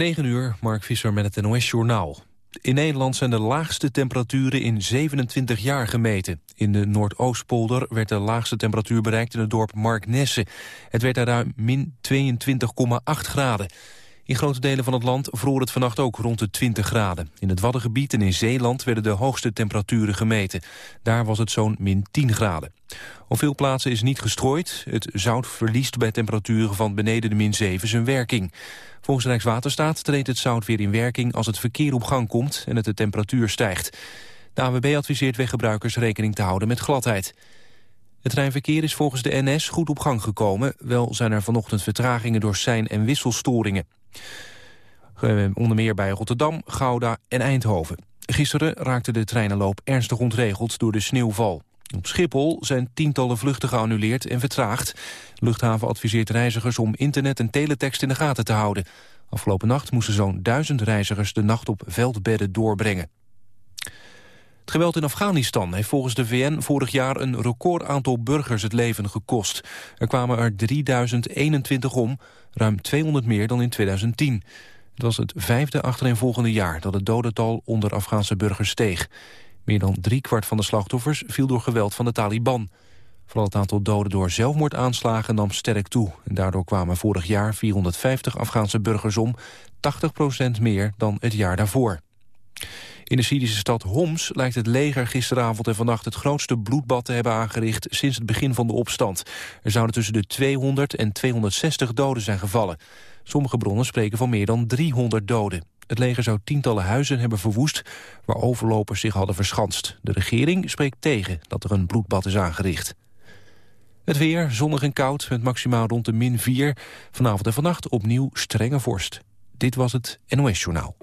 9 uur, Mark Visser met het NOS-journaal. In Nederland zijn de laagste temperaturen in 27 jaar gemeten. In de Noordoostpolder werd de laagste temperatuur bereikt in het dorp Marknesse. Het werd daar min 22,8 graden. In grote delen van het land vroor het vannacht ook rond de 20 graden. In het Waddengebied en in Zeeland werden de hoogste temperaturen gemeten. Daar was het zo'n min 10 graden. Op veel plaatsen is niet gestrooid. Het zout verliest bij temperaturen van beneden de min 7 zijn werking. Volgens Rijkswaterstaat treedt het zout weer in werking als het verkeer op gang komt en het de temperatuur stijgt. De AWB adviseert weggebruikers rekening te houden met gladheid. Het treinverkeer is volgens de NS goed op gang gekomen. Wel zijn er vanochtend vertragingen door sein- en wisselstoringen. Eh, onder meer bij Rotterdam, Gouda en Eindhoven. Gisteren raakte de treinenloop ernstig ontregeld door de sneeuwval. Op Schiphol zijn tientallen vluchten geannuleerd en vertraagd. Luchthaven adviseert reizigers om internet en teletext in de gaten te houden. Afgelopen nacht moesten zo'n duizend reizigers de nacht op veldbedden doorbrengen. Het geweld in Afghanistan heeft volgens de VN vorig jaar een record aantal burgers het leven gekost. Er kwamen er 3021 om, ruim 200 meer dan in 2010. Het was het vijfde achtereenvolgende jaar dat het dodental onder Afghaanse burgers steeg. Meer dan driekwart van de slachtoffers viel door geweld van de Taliban. Vooral het aantal doden door zelfmoordaanslagen nam sterk toe. En daardoor kwamen vorig jaar 450 Afghaanse burgers om, 80% meer dan het jaar daarvoor. In de Syrische stad Homs lijkt het leger gisteravond en vannacht het grootste bloedbad te hebben aangericht sinds het begin van de opstand. Er zouden tussen de 200 en 260 doden zijn gevallen. Sommige bronnen spreken van meer dan 300 doden. Het leger zou tientallen huizen hebben verwoest waar overlopers zich hadden verschanst. De regering spreekt tegen dat er een bloedbad is aangericht. Het weer, zonnig en koud, met maximaal rond de min 4. Vanavond en vannacht opnieuw strenge vorst. Dit was het NOS Journaal.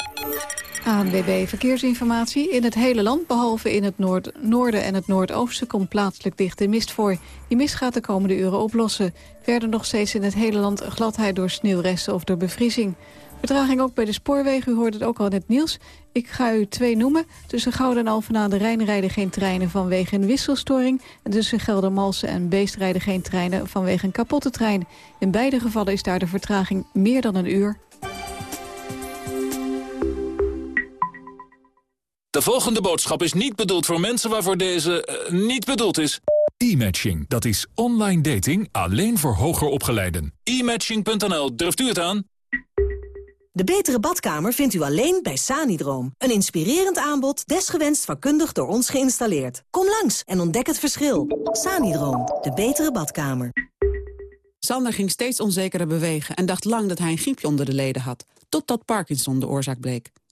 ANWB Verkeersinformatie. In het hele land, behalve in het noord noorden en het noordoosten... komt plaatselijk dichte mist voor. Die mist gaat de komende uren oplossen. Verder nog steeds in het hele land gladheid door sneeuwresten of door bevriezing. Vertraging ook bij de spoorwegen, u hoorde het ook al net nieuws. Ik ga u twee noemen. Tussen Gouden en Alphen de Rijn rijden geen treinen vanwege een wisselstoring. En tussen Geldermalsen en Beest rijden geen treinen vanwege een kapotte trein. In beide gevallen is daar de vertraging meer dan een uur. De volgende boodschap is niet bedoeld voor mensen waarvoor deze uh, niet bedoeld is. E-matching, dat is online dating alleen voor hoger opgeleiden. E-matching.nl, durft u het aan? De betere badkamer vindt u alleen bij Sanidroom. Een inspirerend aanbod, desgewenst vakkundig door ons geïnstalleerd. Kom langs en ontdek het verschil. Sanidroom, de betere badkamer. Sander ging steeds onzekerder bewegen en dacht lang dat hij een griepje onder de leden had. Totdat Parkinson de oorzaak bleek.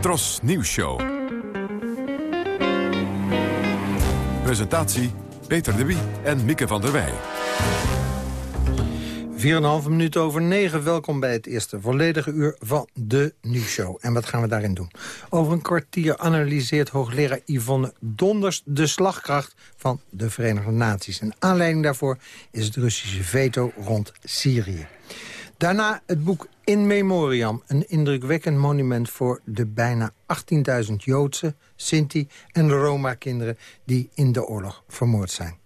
Tros Nieuws Show. Presentatie Peter de Wie en Mieke van der Wij. 4,5 minuten over 9. Welkom bij het eerste volledige uur van de nieuwsshow. En wat gaan we daarin doen? Over een kwartier analyseert hoogleraar Yvonne Donders... de slagkracht van de Verenigde Naties. En aanleiding daarvoor is het Russische veto rond Syrië. Daarna het boek In Memoriam, een indrukwekkend monument... voor de bijna 18.000 Joodse, Sinti en Roma-kinderen... die in de oorlog vermoord zijn.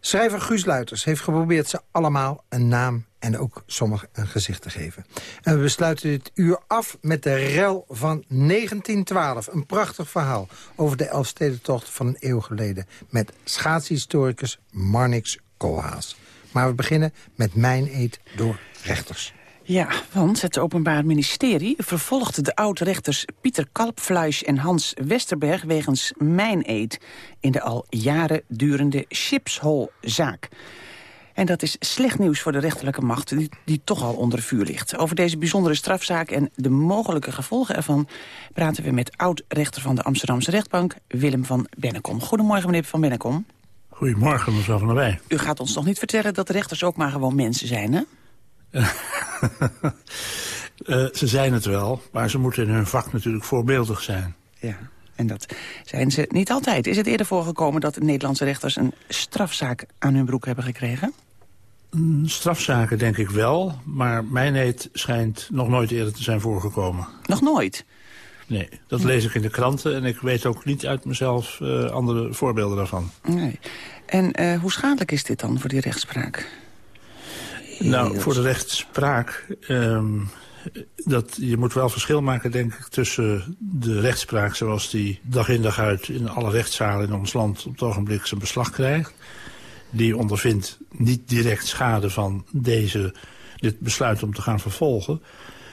Schrijver Guus Luiters heeft geprobeerd ze allemaal een naam en ook sommigen een gezicht te geven. En we besluiten dit uur af met de rel van 1912. Een prachtig verhaal over de Elfstedentocht van een eeuw geleden... met schaatshistoricus Marnix Koolhaas. Maar we beginnen met Mijn Eet door rechters. Ja, want het Openbaar Ministerie vervolgde de oud-rechters Pieter Kalpfluis en Hans Westerberg wegens mijn-eed in de al jaren durende Chipshol-zaak. En dat is slecht nieuws voor de rechterlijke macht die, die, toch al onder vuur ligt. Over deze bijzondere strafzaak en de mogelijke gevolgen ervan... praten we met oud-rechter van de Amsterdamse rechtbank, Willem van Bennekom. Goedemorgen, meneer van Bennekom. Goedemorgen, mevrouw van der Wij. U gaat ons nog niet vertellen dat de rechters ook maar gewoon mensen zijn, hè? uh, ze zijn het wel, maar ze moeten in hun vak natuurlijk voorbeeldig zijn. Ja, en dat zijn ze niet altijd. Is het eerder voorgekomen dat de Nederlandse rechters een strafzaak aan hun broek hebben gekregen? Mm, strafzaken denk ik wel, maar mijn eet schijnt nog nooit eerder te zijn voorgekomen. Nog nooit? Nee, dat lees ik in de kranten en ik weet ook niet uit mezelf uh, andere voorbeelden daarvan. Nee. En uh, hoe schadelijk is dit dan voor die rechtspraak? Nou, voor de rechtspraak... Um, dat, je moet wel verschil maken, denk ik, tussen de rechtspraak... zoals die dag in dag uit in alle rechtszalen in ons land op het ogenblik zijn beslag krijgt. Die ondervindt niet direct schade van deze, dit besluit om te gaan vervolgen.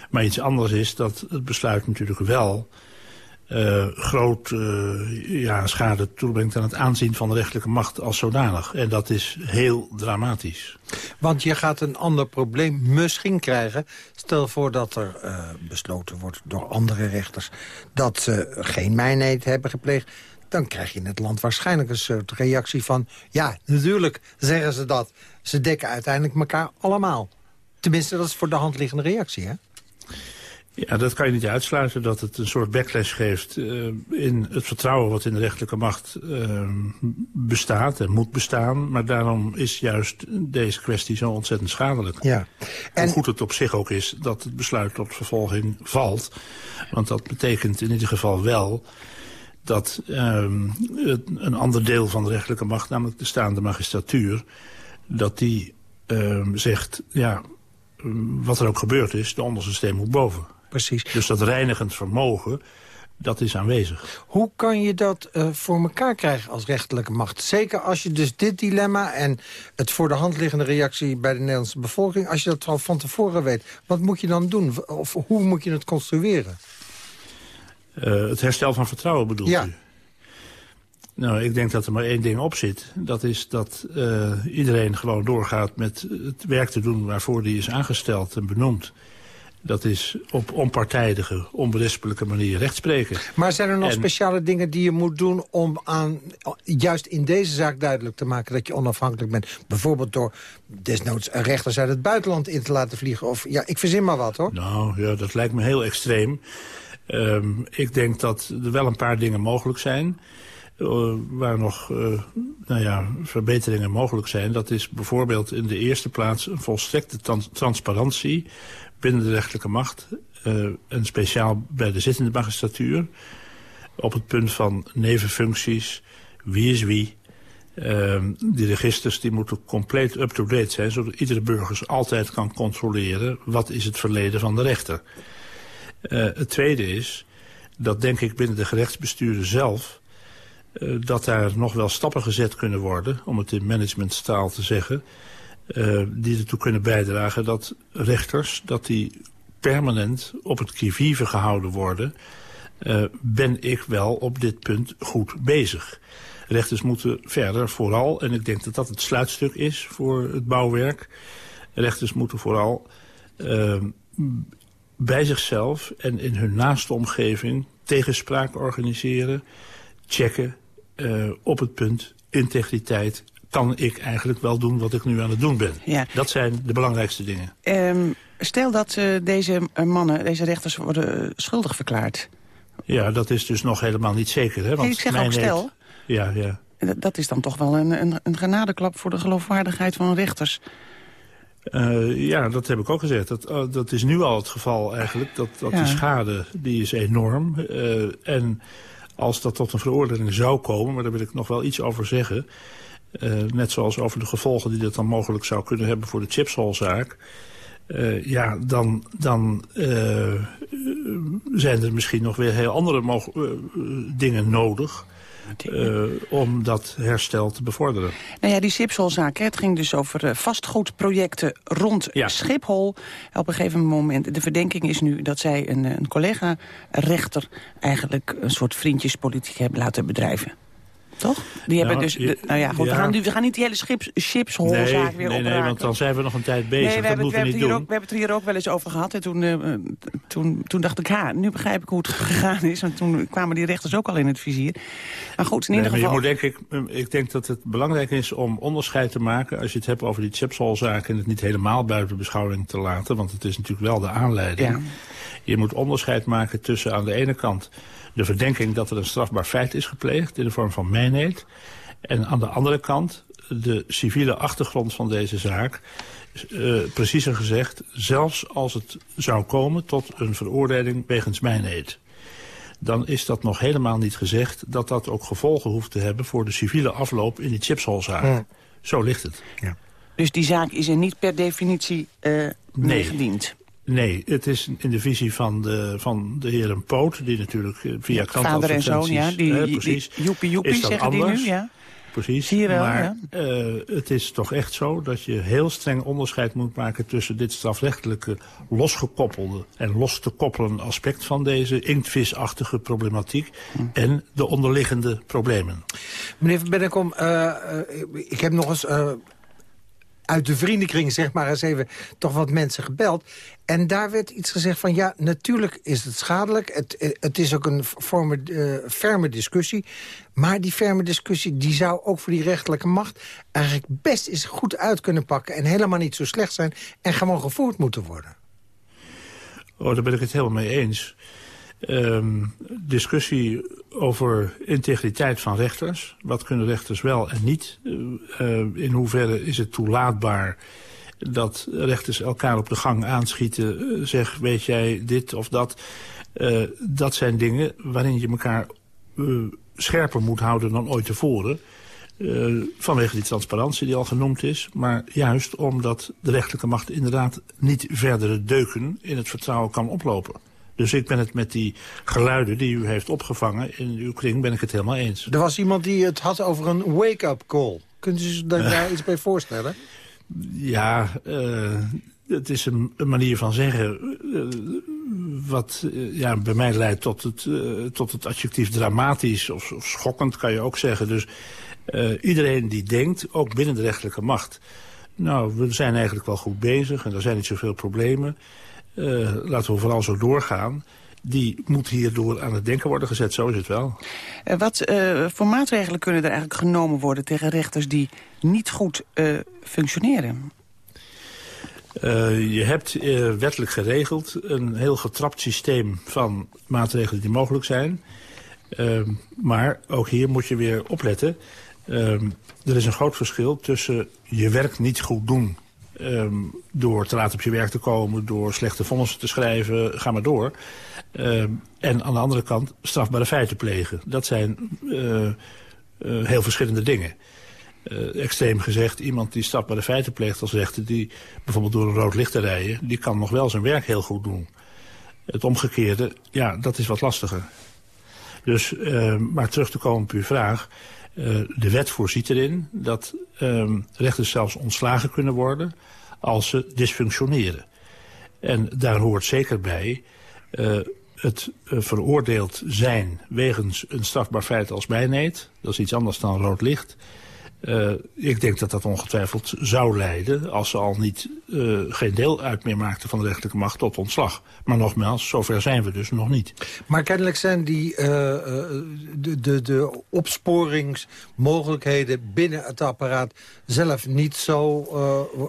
Maar iets anders is dat het besluit natuurlijk wel uh, groot uh, ja, schade toebrengt aan het aanzien van de rechterlijke macht als zodanig. En dat is heel dramatisch. Want je gaat een ander probleem misschien krijgen. Stel voor dat er uh, besloten wordt door andere rechters... dat ze geen mijnheid hebben gepleegd. Dan krijg je in het land waarschijnlijk een soort reactie van... ja, natuurlijk zeggen ze dat. Ze dekken uiteindelijk elkaar allemaal. Tenminste, dat is voor de hand liggende reactie, hè? Ja, dat kan je niet uitsluiten dat het een soort backlash geeft uh, in het vertrouwen wat in de rechterlijke macht uh, bestaat en moet bestaan. Maar daarom is juist deze kwestie zo ontzettend schadelijk. Ja. En Hoe goed het op zich ook is dat het besluit tot vervolging valt. Want dat betekent in ieder geval wel dat het, een ander deel van de rechterlijke macht, namelijk de staande magistratuur, dat die um, zegt, ja, wat er ook gebeurd is, de onderste steen moet boven precies. Dus dat reinigend vermogen, dat is aanwezig. Hoe kan je dat uh, voor elkaar krijgen als rechterlijke macht? Zeker als je dus dit dilemma en het voor de hand liggende reactie... bij de Nederlandse bevolking, als je dat al van tevoren weet... wat moet je dan doen? Of hoe moet je het construeren? Uh, het herstel van vertrouwen bedoelt ja. u? Nou, ik denk dat er maar één ding op zit. Dat is dat uh, iedereen gewoon doorgaat met het werk te doen... waarvoor die is aangesteld en benoemd. Dat is op onpartijdige, onberispelijke manier rechtspreken. Maar zijn er nog speciale dingen die je moet doen... om aan, juist in deze zaak duidelijk te maken dat je onafhankelijk bent? Bijvoorbeeld door desnoods rechters uit het buitenland in te laten vliegen. Of ja, ik verzin maar wat hoor. Nou ja, dat lijkt me heel extreem. Um, ik denk dat er wel een paar dingen mogelijk zijn... Uh, waar nog uh, nou ja, verbeteringen mogelijk zijn. Dat is bijvoorbeeld in de eerste plaats een volstrekte transparantie binnen de rechterlijke macht... Uh, en speciaal bij de zittende magistratuur... op het punt van nevenfuncties, wie is wie... Uh, die registers die moeten compleet up-to-date zijn... zodat iedere burger altijd kan controleren... wat is het verleden van de rechter. Uh, het tweede is dat denk ik binnen de gerechtsbesturen zelf... Uh, dat daar nog wel stappen gezet kunnen worden... om het in managementstaal te zeggen... Uh, die ertoe kunnen bijdragen dat rechters... dat die permanent op het kivive gehouden worden... Uh, ben ik wel op dit punt goed bezig. Rechters moeten verder vooral, en ik denk dat dat het sluitstuk is voor het bouwwerk... rechters moeten vooral uh, bij zichzelf en in hun naaste omgeving tegenspraak organiseren... checken op het punt integriteit, kan ik eigenlijk wel doen wat ik nu aan het doen ben. Ja. Dat zijn de belangrijkste dingen. Um, stel dat uh, deze mannen, deze rechters worden uh, schuldig verklaard. Ja, dat is dus nog helemaal niet zeker. Hè? Want ik zeg ook stel. Heet, ja, ja. Dat, is dan toch wel een, een, een genadeklap voor de geloofwaardigheid van rechters. Uh, ja, dat heb ik ook gezegd. Dat, uh, dat is nu al het geval eigenlijk. Dat, dat ja. die schade die is enorm. Uh, en als dat tot een veroordeling zou komen, maar daar wil ik nog wel iets over zeggen... net zoals over de gevolgen die dat dan mogelijk zou kunnen hebben voor de chipsholzaak. Uh, ja, dan, dan uh, zijn er misschien nog weer heel andere dingen nodig... om dat herstel te bevorderen. Nou ja, die Sipsolzaak, het ging dus over vastgoedprojecten rond ja. Schiphol. Op een gegeven moment, de verdenking is nu dat zij een, een collega-rechter... eigenlijk een soort vriendjespolitiek hebben laten bedrijven. Toch? Die hebben Nou, dus. nou ja, goed, ja. we, gaan nu, we gaan niet die hele chips, chipsholzaak nee, weer nee, opraken. nee, want dan zijn we nog een tijd bezig. Nee, we hebben, we, moeten we hebben niet het ook, we hebben het hier ook wel eens over gehad. En toen, eh, toen, toen dacht ik, ha, nu begrijp ik hoe het gegaan is. Want toen kwamen die rechters ook al in het vizier. Maar goed, in Nee, ieder maar je geval... moet denk ik, ik denk dat het belangrijk is om onderscheid te maken... als je het hebt over die chipsolzaak en het niet helemaal buiten beschouwing te laten... want het is natuurlijk wel de aanleiding. Ja. Je moet onderscheid maken tussen aan de ene kant de verdenking... dat er een strafbaar feit is gepleegd in de vorm van mijnheid... en aan de andere kant de civiele achtergrond van deze zaak... eh, preciezer gezegd, zelfs als het zou komen tot een veroordeling wegens mijnheid dan is dat nog helemaal niet gezegd... dat dat ook gevolgen hoeft te hebben voor de civiele afloop in die chipsholzaak. Ja. Zo ligt het. Dus die zaak is er niet per definitie eh meegediend. Nee, het is in de visie van de, van de heren Poot... die natuurlijk eh, via Vader en zoon, ja. Die, precies, die joepie joepie is dat zeggen anders. die nu, ja. Precies, Zie je wel, maar ja. eh, het is toch echt zo dat je heel streng onderscheid moet maken... tussen dit strafrechtelijke losgekoppelde en los te koppelen aspect... van deze inktvisachtige problematiek Hm. en de onderliggende problemen. Meneer Van Bennekom, eh, eh, ik heb nog eens eh, uit de vriendenkring zeg maar eens even toch wat mensen gebeld. En daar werd iets gezegd van ja, natuurlijk is het schadelijk. Het, eh, het is ook een vorme, eh, ferme discussie. Maar die ferme discussie die zou ook voor die rechterlijke macht... eigenlijk best eens goed uit kunnen pakken... en helemaal niet zo slecht zijn en gewoon gevoerd moeten worden. Oh, daar ben ik het helemaal mee eens. Ehm, discussie over integriteit van rechters. Wat kunnen rechters wel en niet? Eh, eh, in hoeverre is het toelaatbaar dat rechters elkaar op de gang aanschieten? eh, zeg, weet jij dit of dat? Dat zijn dingen waarin je elkaar scherper moet houden dan ooit tevoren. Vanwege die transparantie die al genoemd is. Maar juist omdat de rechterlijke macht inderdaad niet verdere deuken in het vertrouwen kan oplopen. Dus ik ben het met die geluiden die u heeft opgevangen in uw kring ben ik het helemaal eens. Er was iemand die het had over een wake-up call. Kunt u zich daar, iets bij voorstellen? Ja, eh, het is een, een manier van zeggen eh, wat eh, ja, bij mij leidt tot het, tot het adjectief dramatisch of, of schokkend kan je ook zeggen. Dus iedereen die denkt, ook binnen de rechterlijke macht, nou we zijn eigenlijk wel goed bezig en er zijn niet zoveel problemen. Eh, laten we vooral zo doorgaan. Die moet hierdoor aan het denken worden gezet, zo is het wel. Eh, wat eh, voor maatregelen kunnen er eigenlijk genomen worden tegen rechters die niet goed functioneren? Uh, je hebt uh, wettelijk geregeld een heel getrapt systeem van maatregelen die mogelijk zijn. Uh, maar ook hier moet je weer opletten. er is een groot verschil tussen je werk niet goed doen... Um, door te laat op je werk te komen, door slechte vonnissen te schrijven, ga maar door. Um, en aan de andere kant strafbare feiten plegen. Dat zijn uh, uh, heel verschillende dingen. Uh, extreem gezegd, iemand die strafbare feiten pleegt als rechter... die bijvoorbeeld door een rood licht te rijden... die kan nog wel zijn werk heel goed doen. Het omgekeerde, ja, dat is wat lastiger. Dus, maar terug te komen op uw vraag... Uh, de wet voorziet erin dat um, rechters zelfs ontslagen kunnen worden als ze dysfunctioneren. En daar hoort zeker bij uh, het uh, veroordeeld zijn wegens een strafbaar feit als mijneed. Dat is iets anders dan rood licht. Uh, ik denk dat dat ongetwijfeld zou leiden, als ze al niet, uh, geen deel uit meer maakten van de rechterlijke macht, tot ontslag. Maar nogmaals, zover zijn we dus nog niet. Maar kennelijk zijn die, uh, de, de, de opsporingsmogelijkheden binnen het apparaat zelf niet zo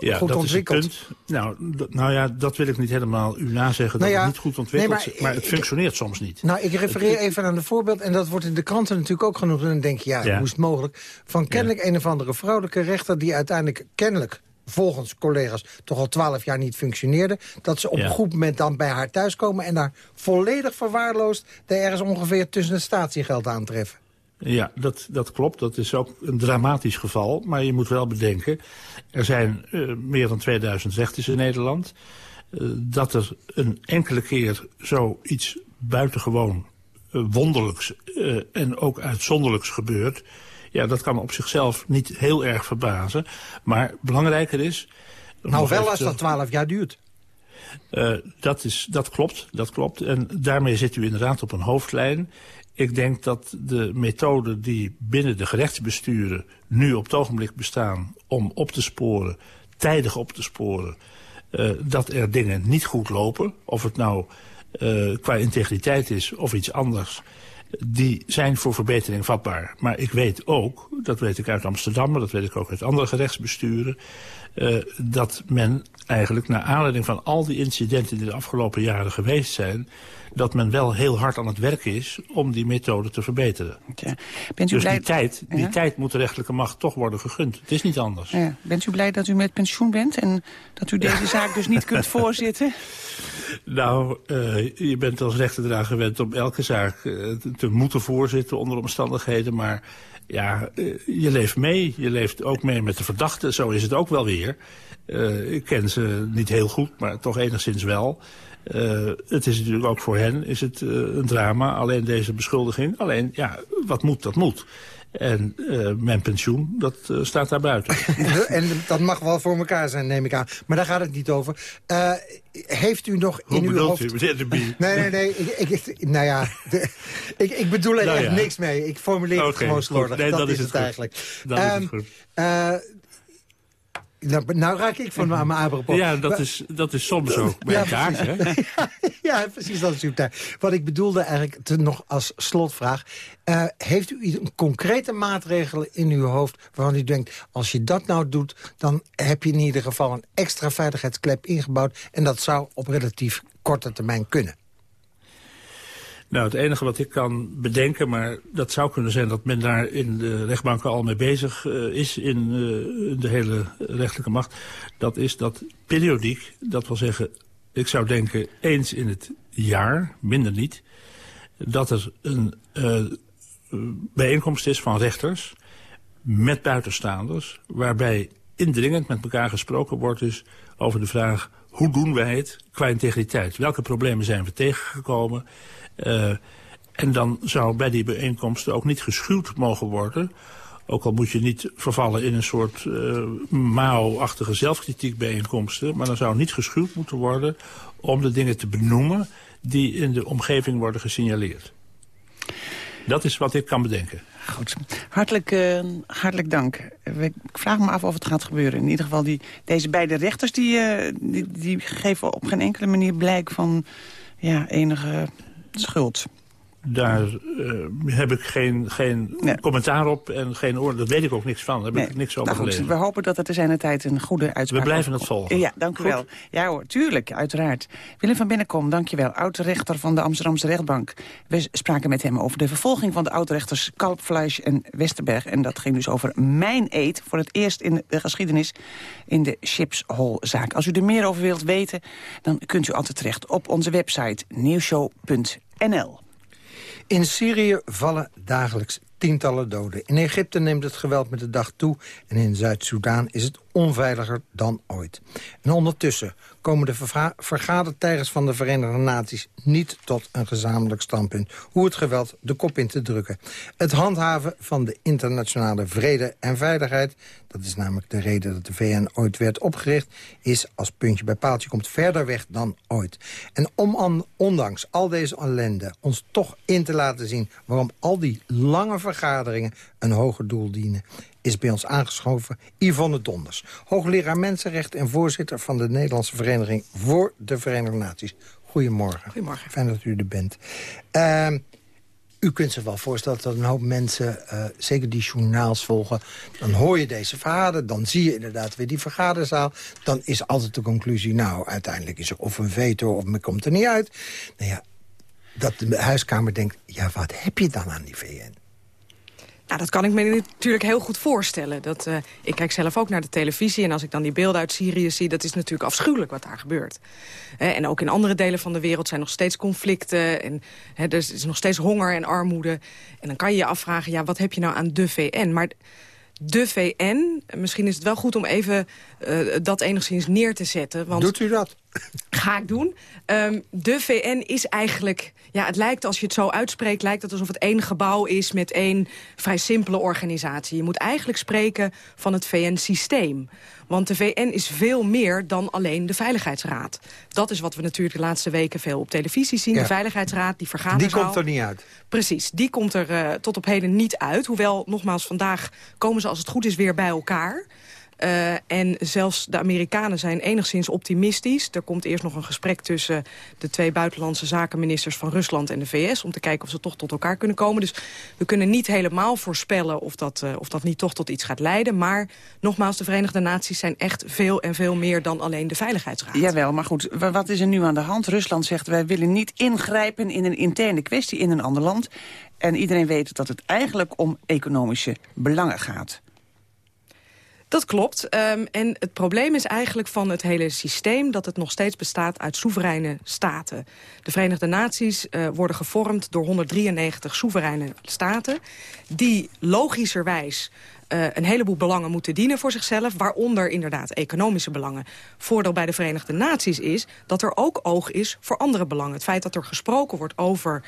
ja, goed dat ontwikkeld. Is punt. Nou, nou ja, dat wil ik niet helemaal u nazeggen dat nou ja, het niet goed ontwikkeld nee, is. maar, maar, het functioneert soms niet. Nou, ik refereer het, even aan een voorbeeld, en dat wordt in de kranten natuurlijk ook genoemd. En dan denk je, ja, ja. hoe is het mogelijk? Van kennelijk een of andere vrouwelijke rechter... die uiteindelijk kennelijk volgens collega's toch al twaalf jaar niet functioneerde... dat ze op Ja. een goed moment dan bij haar thuiskomen... en daar volledig verwaarloosd er ergens ongeveer tussen het statiegeld aantreffen. Ja, dat, dat klopt. Dat is ook een dramatisch geval. Maar je moet wel bedenken, er zijn uh, meer dan 2000 rechters in Nederland. Uh, dat er een enkele keer zoiets buitengewoon uh, wonderlijks en ook uitzonderlijks gebeurt... Ja, dat kan op zichzelf niet heel erg verbazen. Maar belangrijker is... Nou, wel als dat 12 jaar duurt. Uh, dat, is, dat klopt, dat klopt. En daarmee zit u inderdaad op een hoofdlijn. Ik denk dat de methoden die binnen de gerechtsbesturen nu op het ogenblik bestaan... om op te sporen, tijdig op te sporen, uh, dat er dingen niet goed lopen. Of het nou uh, qua integriteit is of iets anders die zijn voor verbetering vatbaar. Maar ik weet ook, dat weet ik uit Amsterdam... maar dat weet ik ook uit andere gerechtsbesturen... Uh, dat men eigenlijk naar aanleiding van al die incidenten... die de afgelopen jaren geweest zijn... dat men wel heel hard aan het werk is om die methode te verbeteren. Ja. Bent u dus blij... die, tijd, die ja? tijd moet de rechterlijke macht toch worden gegund. Het is niet anders. Ja. Bent u blij dat u met pensioen bent... en dat u deze zaak dus niet kunt voorzitten? Nou, uh, je bent als rechter eraan gewend om elke zaak uh, te moeten voorzitten onder omstandigheden. Maar ja, uh, je leeft mee. Je leeft ook mee met de verdachte. Zo is het ook wel weer. ik ken ze niet heel goed, maar toch enigszins wel. het is natuurlijk ook voor hen is het, een drama, alleen deze beschuldiging. Alleen, ja, wat moet, dat moet. En uh, mijn pensioen, dat uh, staat daar buiten. en dat mag wel voor elkaar zijn, neem ik aan. Maar daar gaat het niet over. Uh, heeft u nog Hoe in uw hoofd... u, meneer de Bie? Nee, nee, nee. Ik, ik, nou ja, de, ik, ik bedoel er nou echt ja. niks mee. Ik formuleer okay, het gewoon slordig. Nee, dat, dat, is het, het eigenlijk. Dat um, is het goed. Nou, nou, raak ik van mijn apropos. Ja, dat is, dat is soms ook bij ja, elkaar, hè? ja, ja, precies, dat is uw tijd. Wat ik bedoelde eigenlijk te, nog als slotvraag... Uh, heeft u een concrete maatregel in uw hoofd waarvan u denkt... als je dat nou doet, dan heb je in ieder geval een extra veiligheidsklep ingebouwd... en dat zou op relatief korte termijn kunnen? Nou, het enige wat ik kan bedenken, maar dat zou kunnen zijn dat men daar in de rechtbanken al mee bezig uh, is in uh, de hele rechtelijke macht. Dat is dat periodiek, dat wil zeggen, ik zou denken eens in het jaar, minder niet, dat er een uh, bijeenkomst is van rechters met buitenstaanders, waarbij indringend met elkaar gesproken wordt dus over de vraag hoe doen wij het qua integriteit? Welke problemen zijn we tegengekomen? Uh, en dan zou bij die bijeenkomsten ook niet geschuwd mogen worden. Ook al moet je niet vervallen in een soort uh, Mao-achtige zelfkritiek bijeenkomsten. Maar dan zou niet geschuwd moeten worden om de dingen te benoemen die in de omgeving worden gesignaleerd. Dat is wat ik kan bedenken. Goed. Hartelijk, uh, hartelijk dank. Ik vraag me af of het gaat gebeuren. In ieder geval, die, deze beide rechters die, die, die geven op geen enkele manier blijk van ja, enige schuld. Daar uh, heb ik geen, geen nee. commentaar op en geen oordeel. Daar weet ik ook niks van. Daar heb nee. ik niks over nou, goed, gelezen. We hopen dat het er zijn tijd een goede uitspraak We blijven het volgen. Ja, dank u goed. wel. Ja hoor, tuurlijk, uiteraard. Willem van Binnenkom, dank je wel. Oud-rechter van de Amsterdamse rechtbank. We spraken met hem over de vervolging van de oud-rechters Kalpfleisch en Westerberg. En dat ging dus over mijn eet. Voor het eerst in de geschiedenis in de Chipshol-zaak. Als u er meer over wilt weten, dan kunt u altijd terecht op onze website nieuwshow.nl. In Syrië vallen dagelijks tientallen doden. In Egypte neemt het geweld met de dag toe... en in Zuid-Soedan is het onveiliger dan ooit. En ondertussen komen de vergadertijgers van de Verenigde Naties... niet tot een gezamenlijk standpunt hoe het geweld de kop in te drukken. Het handhaven van de internationale vrede en veiligheid... dat is namelijk de reden dat de VN ooit werd opgericht... is als puntje bij paaltje komt verder weg dan ooit. En om ondanks al deze ellende ons toch in te laten zien... waarom al die lange vergaderingen een hoger doel dienen is bij ons aangeschoven Yvonne Donders. Hoogleraar Mensenrechten en voorzitter van de Nederlandse Vereniging voor de Verenigde Naties. Goedemorgen. Goedemorgen. Fijn dat u er bent. Uh, u kunt zich wel voorstellen dat een hoop mensen, uh, zeker die journaals volgen... dan hoor je deze verhalen, dan zie je inderdaad weer die vergaderzaal. Dan is altijd de conclusie, nou, uiteindelijk is er of een veto of men komt er niet uit. Nou ja, dat de huiskamer denkt, ja, wat heb je dan aan die VN? Nou, dat kan ik me natuurlijk heel goed voorstellen. Dat, uh, ik kijk zelf ook naar de televisie en als ik dan die beelden uit Syrië zie... dat is natuurlijk afschuwelijk wat daar gebeurt. en ook in andere delen van de wereld zijn nog steeds conflicten... en er is nog steeds honger en armoede. En dan kan je je afvragen, ja, wat heb je nou aan de VN? Maar de VN, misschien is het wel goed om even uh, dat enigszins neer te zetten. Want Doet u dat? Ga ik doen. Um, de VN is eigenlijk... Ja, het lijkt, als je het zo uitspreekt, lijkt het alsof het één gebouw is... met één vrij simpele organisatie. Je moet eigenlijk spreken van het VN-systeem. Want de VN is veel meer dan alleen de Veiligheidsraad. Dat is wat we natuurlijk de laatste weken veel op televisie zien. De Veiligheidsraad, die vergaderzaal. Die komt er niet uit. Precies, die komt er uh, tot op heden niet uit. Hoewel, nogmaals, vandaag komen ze als het goed is weer bij elkaar. Uh, en zelfs de Amerikanen zijn enigszins optimistisch. Er komt eerst nog een gesprek tussen de twee buitenlandse zakenministers van Rusland en de VS... om te kijken of ze toch tot elkaar kunnen komen. Dus we kunnen niet helemaal voorspellen of dat, uh, of dat niet toch tot iets gaat leiden. Maar nogmaals, de Verenigde Naties zijn echt veel en veel meer dan alleen de Veiligheidsraad. Jawel, maar goed, wat is er nu aan de hand? Rusland zegt wij willen niet ingrijpen in een interne kwestie in een ander land. En iedereen weet dat het eigenlijk om economische belangen gaat. Dat klopt. Um, en het probleem is eigenlijk van het hele systeem... dat het nog steeds bestaat uit soevereine staten. De Verenigde Naties uh, worden gevormd door 193 soevereine staten... die logischerwijs uh, een heleboel belangen moeten dienen voor zichzelf... waaronder inderdaad economische belangen. Voordeel bij de Verenigde Naties is dat er ook oog is voor andere belangen. Het feit dat er gesproken wordt over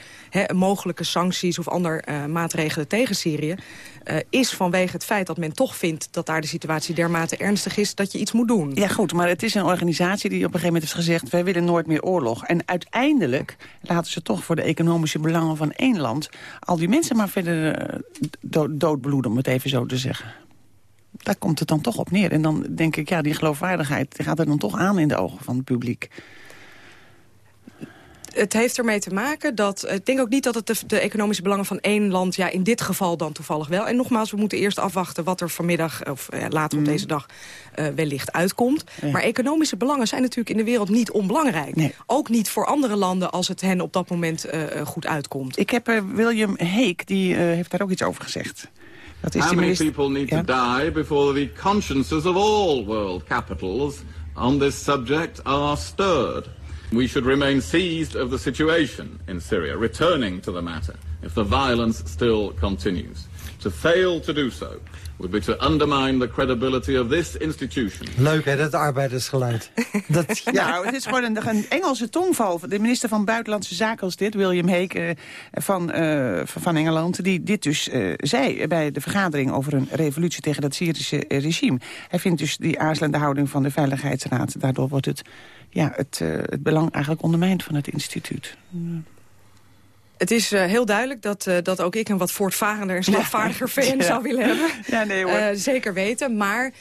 mogelijke sancties... of andere uh, maatregelen tegen Syrië... Uh, is vanwege het feit dat men toch vindt dat daar de situatie dermate ernstig is... dat je iets moet doen. Ja goed, maar het is een organisatie die op een gegeven moment heeft gezegd... wij willen nooit meer oorlog. En uiteindelijk laten ze toch voor de economische belangen van één land... al die mensen maar verder doodbloeden, om het even zo te zeggen daar komt het dan toch op neer. En dan denk ik, ja, die geloofwaardigheid die gaat er dan toch aan in de ogen van het publiek. Het heeft ermee te maken dat... Ik denk ook niet dat het de, de, economische belangen van één land... ja, in dit geval dan toevallig wel. En nogmaals, we moeten eerst afwachten wat er vanmiddag... of ja, later op mm. deze dag uh, wellicht uitkomt. Ja. Maar economische belangen zijn natuurlijk in de wereld niet onbelangrijk. Nee. Ook niet voor andere landen als het hen op dat moment uh, goed uitkomt. Ik heb uh, William Heek, die heeft daar ook iets over gezegd. Dat is How many people need to die before the consciences of all world capitals on this subject are stirred? We should remain seized of the situation in Syria, returning to the matter if the violence still continues. To fail to do so would be to undermine the credibility of this institution. Leuk hè, dat arbeidersgeluid. dat, ja, nou, het is gewoon een, een, Engelse tongval. De minister van Buitenlandse Zaken als dit, William Hague uh, van, uh, van Engeland... die dit dus uh, zei bij de vergadering over een revolutie tegen dat Syrische regime. Hij vindt dus die aarzelende houding van de Veiligheidsraad... daardoor wordt het, ja, het, het belang eigenlijk ondermijnd van het instituut. Het is uh, heel duidelijk dat, uh, dat ook ik een wat voortvarender en slagvaardiger ja. VN ja. zou willen hebben. Ja, nee hoor. Uh, zeker weten, maar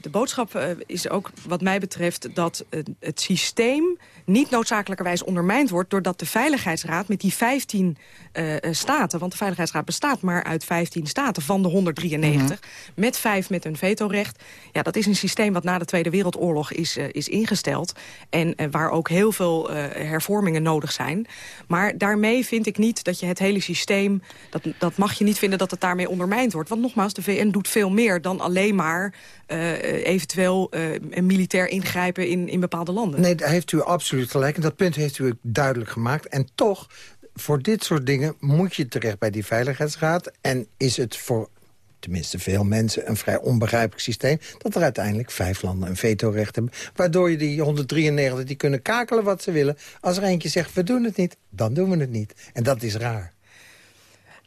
de boodschap is ook wat mij betreft dat het systeem niet noodzakelijkerwijs ondermijnd wordt... doordat de Veiligheidsraad met die 15 uh, staten... want de Veiligheidsraad bestaat maar uit 15 staten van de 193... Mm -hmm. met vijf met een vetorecht. Ja, dat is een systeem wat na de Tweede Wereldoorlog is, is ingesteld... en waar ook heel veel hervormingen nodig zijn. Maar daarmee vind ik niet dat je het hele systeem... dat, dat mag je niet vinden dat het daarmee ondermijnd wordt. Want nogmaals, de VN doet veel meer dan alleen maar... eventueel een militair ingrijpen in, in bepaalde landen. Nee, daar heeft u absoluut gelijk. En dat punt heeft u duidelijk gemaakt. En toch, voor dit soort dingen moet je terecht bij die Veiligheidsraad. En is het voor tenminste veel mensen, een vrij onbegrijpelijk systeem... dat er uiteindelijk vijf landen een vetorecht hebben. Waardoor je die 193, die kunnen kakelen wat ze willen. Als er eentje zegt, we doen het niet, dan doen we het niet. En dat is raar.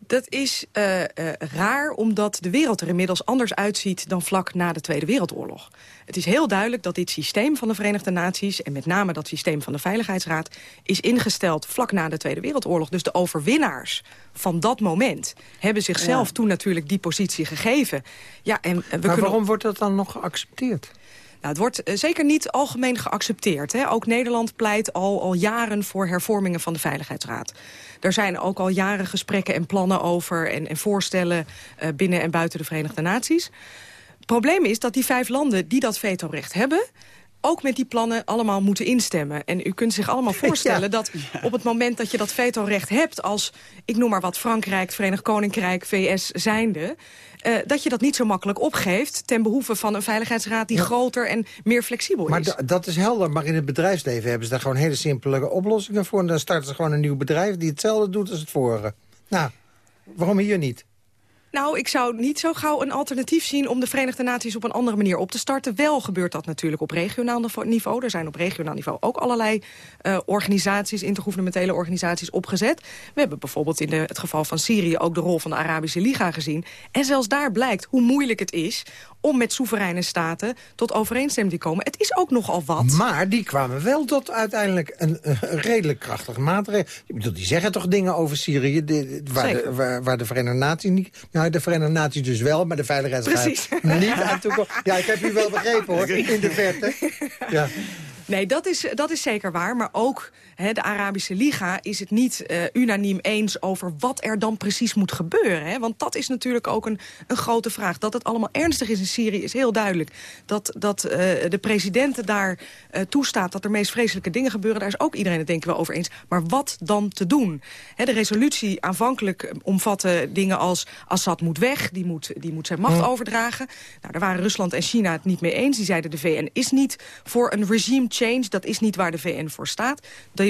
Dat is uh, uh, raar omdat de wereld er inmiddels anders uitziet... dan vlak na de Tweede Wereldoorlog. Het is heel duidelijk dat dit systeem van de Verenigde Naties... en met name dat systeem van de Veiligheidsraad... is ingesteld vlak na de Tweede Wereldoorlog. Dus de overwinnaars van dat moment hebben zichzelf ja. toen natuurlijk die positie gegeven. Ja, en we maar kunnen... waarom wordt dat dan nog geaccepteerd? Nou, het wordt uh, zeker niet algemeen geaccepteerd. Hè. Ook Nederland pleit al, al jaren voor hervormingen van de Veiligheidsraad. Er zijn ook al jaren gesprekken en plannen over... en, en voorstellen uh, binnen en buiten de Verenigde Naties. Het probleem is dat die vijf landen die dat vetorecht hebben... ook met die plannen allemaal moeten instemmen. En u kunt zich allemaal voorstellen dat op het moment dat je dat vetorecht hebt... als, ik noem maar wat, Frankrijk, Verenigd Koninkrijk, VS zijnde... Uh, dat je dat niet zo makkelijk opgeeft... ten behoeve van een veiligheidsraad die groter en meer flexibel maar is. Maar dat is helder, maar in het bedrijfsleven hebben ze daar gewoon hele simpele oplossingen voor. En dan starten ze gewoon een nieuw bedrijf die hetzelfde doet als het vorige. Nou, waarom hier niet? Nou, ik zou niet zo gauw een alternatief zien om de Verenigde Naties op een andere manier op te starten. Wel gebeurt dat natuurlijk op regionaal niveau. Er zijn op regionaal niveau ook allerlei uh, organisaties, intergouvernementele organisaties opgezet. We hebben bijvoorbeeld in de, het geval van Syrië ook de rol van de Arabische Liga gezien. En zelfs daar blijkt hoe moeilijk het is om met soevereine staten tot overeenstemming te komen. Het is ook nogal wat. Maar die kwamen wel tot uiteindelijk een, redelijk krachtige maatregel. Ik bedoel, die zeggen toch dingen over Syrië... waar, de, waar, waar, de Verenigde Naties niet... Nou, de Verenigde Naties dus wel, maar de Veiligheidsraad niet aan toekomt. Ja, ik heb u wel begrepen hoor, in de verte. Ja. Nee, dat is, dat is zeker waar. Maar ook de Arabische Liga is het niet uh, unaniem eens over wat er dan precies moet gebeuren. Hè? Want dat is natuurlijk ook een, een grote vraag. Dat het allemaal ernstig is in Syrië is heel duidelijk. Dat, dat uh, de president daar uh, toestaat dat er meest vreselijke dingen gebeuren... daar is ook iedereen het denk ik wel over eens. Maar wat dan te doen? De resolutie aanvankelijk omvatte dingen als... Assad moet weg, die moet, die moet zijn macht overdragen. Nou, daar waren Rusland en China het niet mee eens. Die zeiden de VN is niet voor een regime change. Dat is niet waar de VN voor staat. De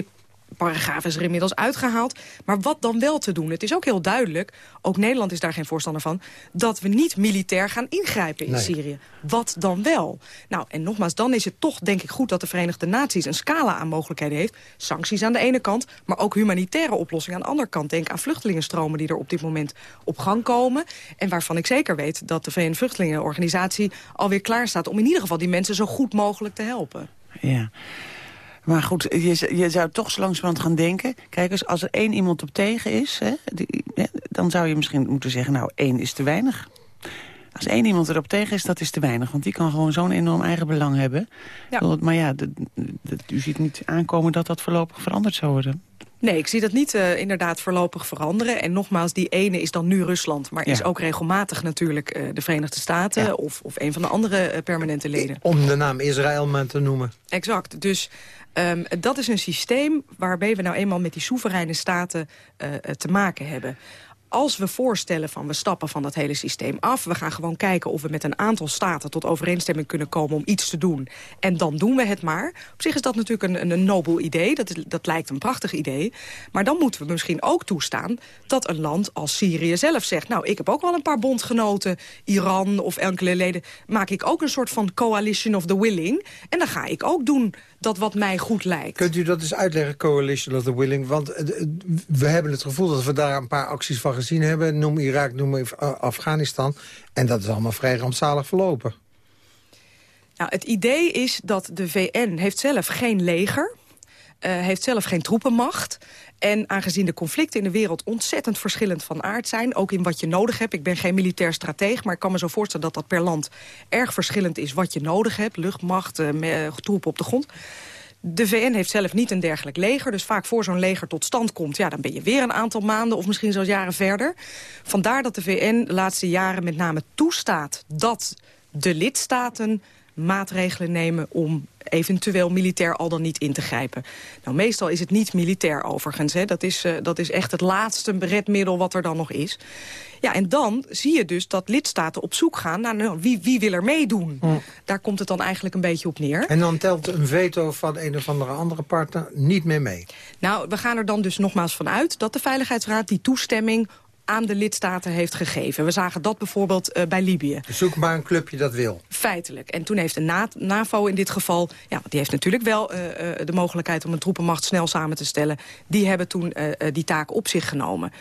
paragraaf is er inmiddels uitgehaald. Maar wat dan wel te doen? Het is ook heel duidelijk, ook Nederland is daar geen voorstander van... dat we niet militair gaan ingrijpen in Syrië. Wat dan wel? Nou, en nogmaals, dan is het toch denk ik goed... dat de Verenigde Naties een scala aan mogelijkheden heeft. Sancties aan de ene kant, maar ook humanitaire oplossingen aan de andere kant. Denk aan vluchtelingenstromen die er op dit moment op gang komen. En waarvan ik zeker weet dat de VN-vluchtelingenorganisatie... alweer klaar staat om in ieder geval die mensen zo goed mogelijk te helpen. Ja. Maar goed, je, je zou toch zo langzamerhand gaan denken... kijk eens, als er één iemand op tegen is... Hè, die, dan zou je misschien moeten zeggen... nou, één is te weinig. Als één iemand erop tegen is, dat is te weinig. Want die kan gewoon zo'n enorm eigen belang hebben. Ja. Maar ja, u ziet niet aankomen dat dat voorlopig veranderd zou worden. Nee, ik zie dat niet uh, inderdaad voorlopig veranderen. En nogmaals, die ene is dan nu Rusland. Maar is ook regelmatig natuurlijk uh, de Verenigde Staten... Of, of een van de andere uh, permanente leden. Om de naam Israël maar te noemen. Exact. Dus um, dat is een systeem waarbij we nou eenmaal met die soevereine staten te maken hebben als we voorstellen van we stappen van dat hele systeem af... we gaan gewoon kijken of we met een aantal staten tot overeenstemming kunnen komen... om iets te doen. En dan doen we het maar. Op zich is dat natuurlijk een, een nobel idee. Dat, dat lijkt een prachtig idee. Maar dan moeten we misschien ook toestaan dat een land als Syrië zelf zegt... nou, ik heb ook wel een paar bondgenoten, Iran of enkele leden... maak ik ook een soort van coalition of the willing. En dan ga ik ook doen dat wat mij goed lijkt. Kunt u dat eens uitleggen, Coalition of the Willing? Want eh, we hebben het gevoel dat we daar een paar acties van gezien hebben. Noem Irak, noem Afghanistan. En dat is allemaal vrij rampzalig verlopen. Nou, het idee is dat de VN heeft zelf geen leger... Uh, heeft zelf geen troepenmacht. En aangezien de conflicten in de wereld ontzettend verschillend van aard zijn... ook in wat je nodig hebt, ik ben geen militair strateeg... maar ik kan me zo voorstellen dat dat per land erg verschillend is... wat je nodig hebt, luchtmacht, uh, troepen op de grond... De VN heeft zelf niet een dergelijk leger. Dus vaak voor zo'n leger tot stand komt... ja, dan ben je weer een aantal maanden of misschien zelfs jaren verder. Vandaar dat de VN de laatste jaren met name toestaat... dat de lidstaten maatregelen nemen om eventueel militair al dan niet in te grijpen. Nou, meestal is het niet militair overigens. Hè. Dat, is, uh, dat is echt het laatste redmiddel wat er dan nog is. Ja, en dan zie je dus dat lidstaten op zoek gaan naar nou, wie, wie wil er meedoen. Daar komt het dan eigenlijk een beetje op neer. En dan telt een veto van een of andere andere partner niet meer mee? Nou, we gaan er dan dus nogmaals van uit dat de Veiligheidsraad die toestemming aan de lidstaten heeft gegeven. We zagen dat bijvoorbeeld uh, bij Libië. Zoek maar een clubje dat wil. Feitelijk. En toen heeft de NAVO in dit geval... Ja, die heeft natuurlijk wel uh, de mogelijkheid om een troepenmacht snel samen te stellen. Die hebben toen uh, die taak op zich genomen.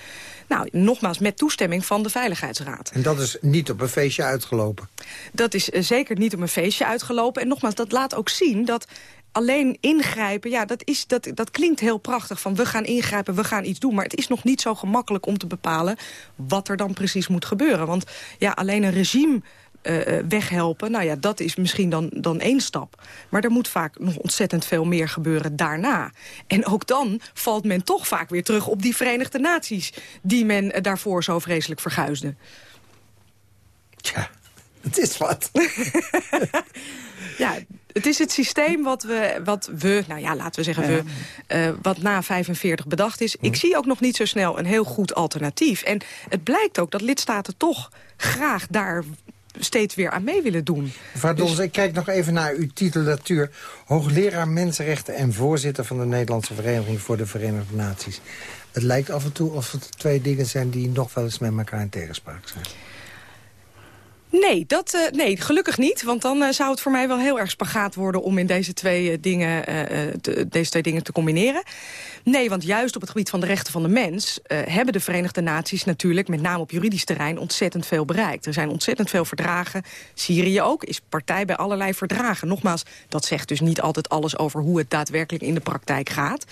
Nou, nogmaals, met toestemming van de Veiligheidsraad. En dat is niet op een feestje uitgelopen? Dat is zeker niet op een feestje uitgelopen. En nogmaals, dat laat ook zien dat alleen ingrijpen, ja, dat, is, dat, dat klinkt heel prachtig. Van we gaan ingrijpen, we gaan iets doen. Maar het is nog niet zo gemakkelijk om te bepalen... wat er dan precies moet gebeuren. Want ja, alleen een regime uh, weghelpen, nou ja, dat is misschien dan, dan één stap. Maar er moet vaak nog ontzettend veel meer gebeuren daarna. En ook dan valt men toch vaak weer terug op die Verenigde Naties... die men daarvoor zo vreselijk verguisde. Tja, het is wat. ja, Het is het systeem wat we, wat we nou ja, laten we zeggen we, uh, wat na 45 bedacht is. Ik zie ook nog niet zo snel een heel goed alternatief. En het blijkt ook dat lidstaten toch graag daar steeds weer aan mee willen doen. Mevrouw dus... ik kijk nog even naar uw titulatuur. Hoogleraar Mensenrechten en voorzitter van de Nederlandse Vereniging voor de Verenigde Naties. Het lijkt af en toe of het twee dingen zijn die nog wel eens met elkaar in tegenspraak zijn. Nee, dat, uh, nee, gelukkig niet. Want dan uh, zou het voor mij wel heel erg spagaat worden... om in deze twee, uh, dingen, te, deze twee dingen te combineren. Nee, want juist op het gebied van de rechten van de mens... hebben de Verenigde Naties natuurlijk, met name op juridisch terrein... ontzettend veel bereikt. Er zijn ontzettend veel verdragen. Syrië ook, is partij bij allerlei verdragen. Nogmaals, dat zegt dus niet altijd alles over... hoe het daadwerkelijk in de praktijk gaat.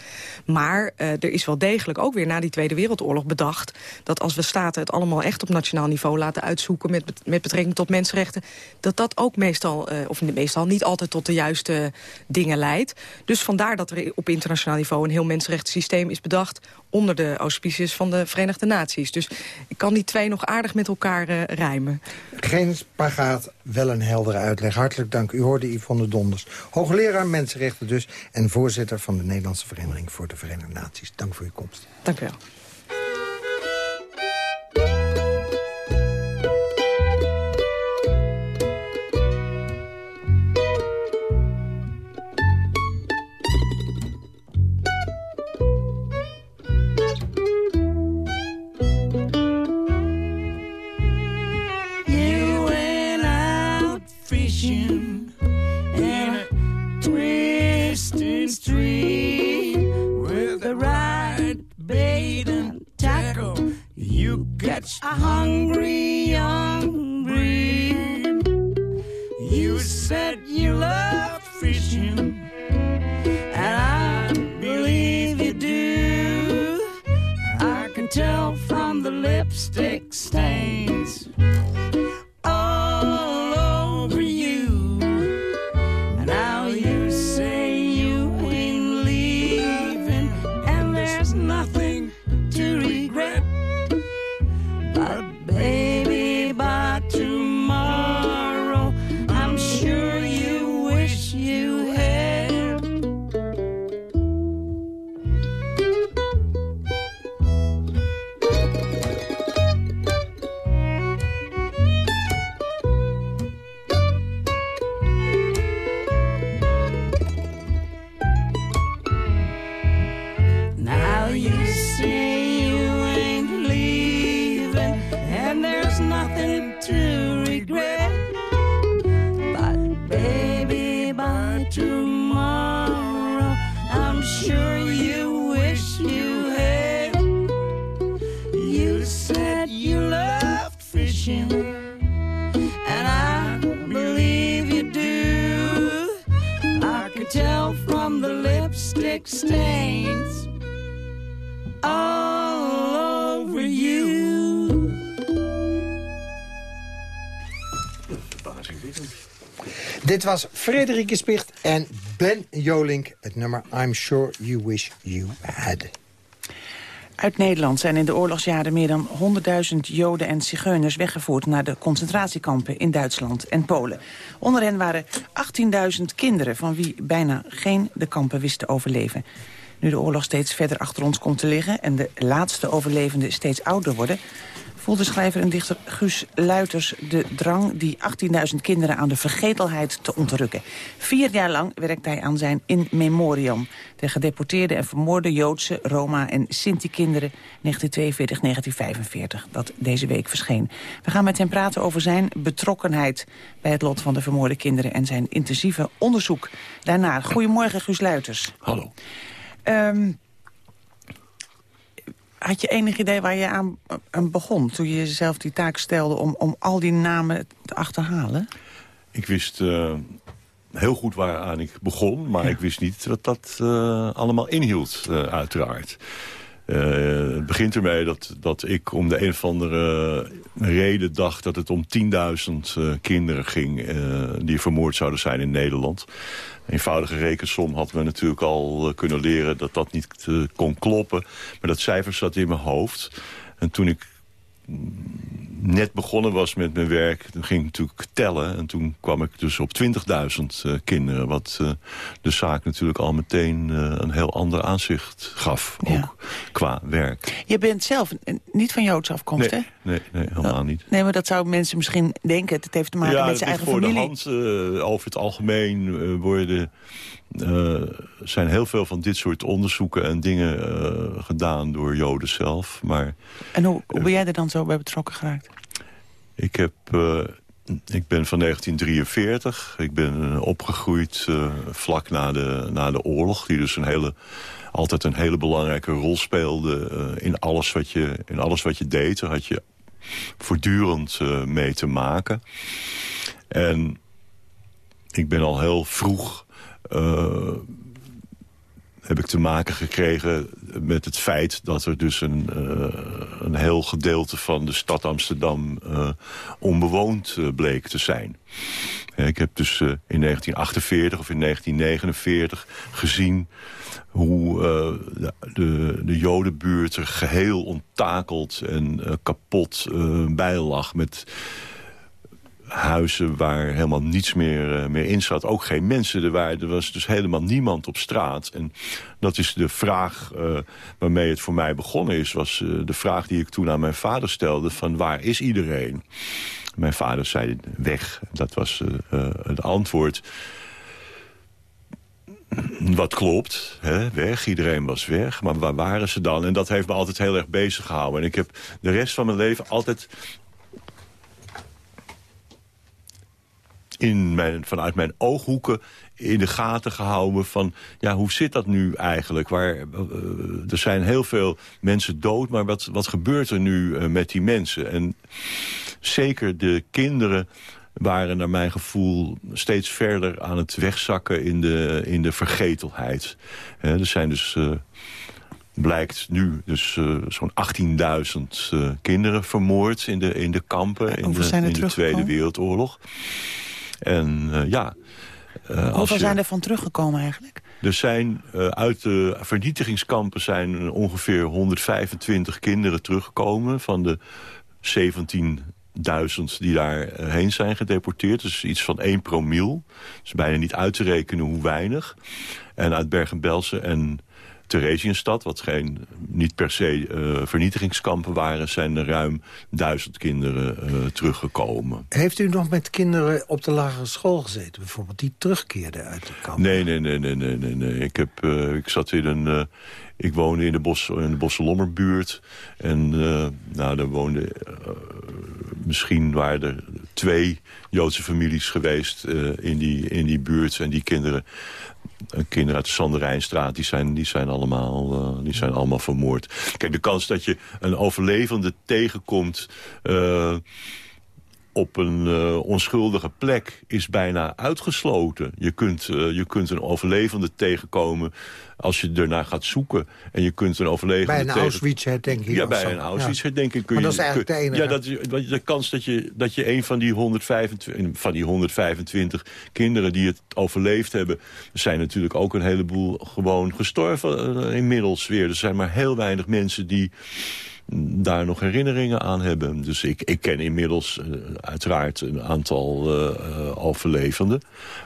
Maar er is wel degelijk ook weer na die Tweede Wereldoorlog bedacht... dat als we staten het allemaal echt op nationaal niveau laten uitzoeken... met, met betrekking tot mensenrechten... dat dat ook meestal, uh, of meestal niet altijd tot de juiste dingen leidt. Dus vandaar dat er op internationaal niveau... een heel mensenrechtensysteem is bedacht... onder de auspices van de Verenigde Naties. Dus ik kan die twee nog aardig met elkaar uh, rijmen. Geen spagaat, wel een heldere uitleg. Hartelijk dank. U hoorde Yvonne Donders. Hoogleraar Mensenrechten dus... en voorzitter van de Nederlandse Vereniging voor de Verenigde Naties. Dank voor uw komst. Dank u wel. Catch a hungry young breed. You said you love fishing, and I believe you do. I can tell from the lipstick was Frederike Spicht en Ben Jolink. Het nummer I'm Sure You Wish You Had. Uit Nederland zijn in de oorlogsjaren meer dan 100.000 Joden en Zigeuners weggevoerd naar de concentratiekampen in Duitsland en Polen. Onder hen waren 18.000 kinderen van wie bijna geen de kampen wisten overleven. Nu de oorlog steeds verder achter ons komt te liggen en de laatste overlevenden steeds ouder worden, voelde schrijver en dichter Guus Luiters de drang die 18.000 kinderen aan de vergetelheid te ontrukken. Vier jaar lang werkt hij aan zijn In Memoriam, de gedeporteerde en vermoorde Joodse, Roma en Sinti-kinderen 1942-1945, dat deze week verscheen. We gaan met hem praten over zijn betrokkenheid bij het lot van de vermoorde kinderen en zijn intensieve onderzoek daarna. Goedemorgen Guus Luiters. Hallo. Um, had je enig idee waar je aan, aan, begon... toen je jezelf die taak stelde om, om al die namen te achterhalen? Ik wist uh, heel goed waaraan ik begon... maar ik wist niet wat dat uh, allemaal inhield, uh, uiteraard. Het begint ermee dat, dat ik om de een of andere reden dacht... dat het om 10.000 kinderen ging die vermoord zouden zijn in Nederland eenvoudige rekensom hadden we natuurlijk al eh, kunnen leren dat dat niet kon kloppen. Maar dat cijfer zat in mijn hoofd. En toen ik net begonnen was met mijn werk, toen ging ik natuurlijk tellen. En toen kwam ik dus op 20.000 uh, kinderen. Wat uh, de zaak natuurlijk al meteen uh, een heel ander aanzicht gaf. Ja. Ook qua werk. Je bent zelf niet van Joodse afkomst, nee, hè? Nee, nee, helemaal niet. Nee, maar dat zouden mensen misschien denken. Het heeft te maken ja, met zijn eigen voor familie. de hand. over het algemeen worden... Uh, zijn heel veel van dit soort onderzoeken en dingen uh, gedaan door Joden zelf. Maar, en hoe, hoe ben jij er dan zo bij betrokken geraakt? Ik, heb, uh, ik ben van 1943. Ik ben opgegroeid vlak na de, na de oorlog. Die dus een hele, altijd een hele belangrijke rol speelde in, alles wat je, in alles wat je deed. Daar had je voortdurend mee te maken. En ik ben al heel vroeg uh, heb ik te maken gekregen met het feit dat er dus een, uh, een heel gedeelte van de stad Amsterdam uh, onbewoond bleek te zijn. Ik heb dus in 1948 of in 1949 gezien hoe de, de, de Jodenbuurt er geheel onttakeld en kapot bij lag met huizen waar helemaal niets meer, uh, meer in zat. Ook geen mensen. Er, waren, er was dus helemaal niemand op straat. En dat is de vraag uh, waarmee het voor mij begonnen is. Was uh, de vraag die ik toen aan mijn vader stelde. Van waar is iedereen? Mijn vader zei weg. Dat was het antwoord. Wat klopt, hè? weg. Iedereen was weg. Maar waar waren ze dan? En dat heeft me altijd heel erg bezig gehouden. En ik heb de rest van mijn leven altijd in mijn, vanuit mijn ooghoeken in de gaten gehouden van... ja, hoe zit dat nu eigenlijk? Waar, uh, er zijn heel veel mensen dood, maar wat, wat gebeurt er nu uh, met die mensen? En zeker de kinderen waren naar mijn gevoel steeds verder aan het wegzakken in de, in de vergetelheid. He, er zijn dus... Uh, blijkt nu dus uh, zo'n 18.000 uh, kinderen vermoord in de, in de kampen in de, in de Tweede Wereldoorlog. En uh, ja... Uh, Hoeveel je, zijn er van teruggekomen eigenlijk? Er zijn uh, uit de vernietigingskampen zijn ongeveer 125 kinderen teruggekomen... van de 17.000 die daarheen zijn gedeporteerd. Dus iets van 1 promiel. Dus bijna niet uit te rekenen hoe weinig. En uit Bergen-Belsen en Theresienstad, wat geen, niet per se uh, vernietigingskampen waren... zijn er ruim duizend kinderen uh, teruggekomen. Heeft u nog met kinderen op de lagere school gezeten, bijvoorbeeld... die terugkeerden uit de kamp? Nee, nee, nee, nee, nee, nee. nee. Ik, heb, uh, ik zat in een... ik woonde in de, Bos, in de Bosselommerbuurt. En nou, daar woonden... misschien waren er twee Joodse families geweest in, die, in die buurt. En die kinderen kinderen uit de Sanderijnstraat, die zijn, die, zijn allemaal, uh, die zijn allemaal vermoord. Kijk, de kans dat je een overlevende tegenkomt... Uh, op een uh, onschuldige plek is bijna uitgesloten. Je kunt, uh, je kunt een overlevende tegenkomen als je ernaar gaat zoeken. En je kunt een overlevende Bij een tegen... Auschwitz-herdenking? Ja, bij een Auschwitz-herdenking kun je... Maar dat is eigenlijk kun, de enige. Ja, dat is, de kans dat je, dat je een van die, 125, van die 125 kinderen die het overleefd hebben... zijn natuurlijk ook een heleboel gewoon gestorven uh, inmiddels weer. Er zijn maar heel weinig mensen die daar nog herinneringen aan hebben. Dus ik, ik ken inmiddels uh, uiteraard een aantal uh, uh, overlevenden.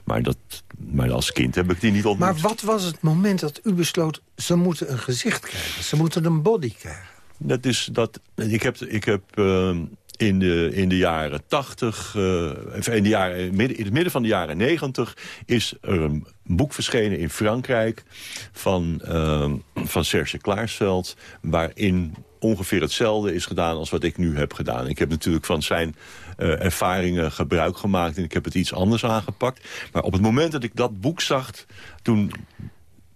Maar, dat, maar als kind heb ik die niet ontmoet. Maar wat was het moment dat u besloot... ze moeten een gezicht krijgen, ze moeten een body krijgen? Dat is dat... Ik heb... Ik heb in de, in de jaren 80, uh, in, de jaren, in het midden van de jaren 90... is er een boek verschenen in Frankrijk van, uh, van Serge Klaarsveld... waarin ongeveer hetzelfde is gedaan als wat ik nu heb gedaan. Ik heb natuurlijk van zijn uh, ervaringen gebruik gemaakt... en ik heb het iets anders aangepakt. Maar op het moment dat ik dat boek zag... toen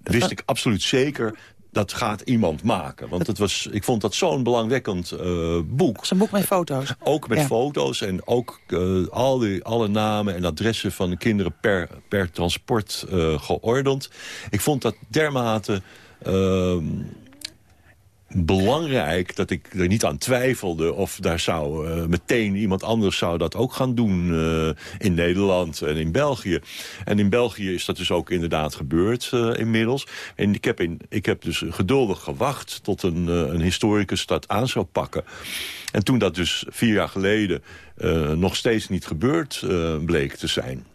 wist ik absoluut zeker dat gaat iemand maken. Want het was, ik vond dat zo'n belangwekkend uh, boek. Een boek met foto's. Ook met ja. foto's en ook uh, al die, alle namen en adressen van de kinderen per, per transport uh, geordend. Ik vond dat dermate belangrijk dat ik er niet aan twijfelde... of daar zou uh, meteen iemand anders zou dat ook gaan doen uh, in Nederland en in België. En in België is dat dus ook inderdaad gebeurd uh, inmiddels. En ik heb, in, ik heb dus geduldig gewacht tot een, een historicus dat aan zou pakken. En toen dat dus vier jaar geleden nog steeds niet gebeurd bleek te zijn...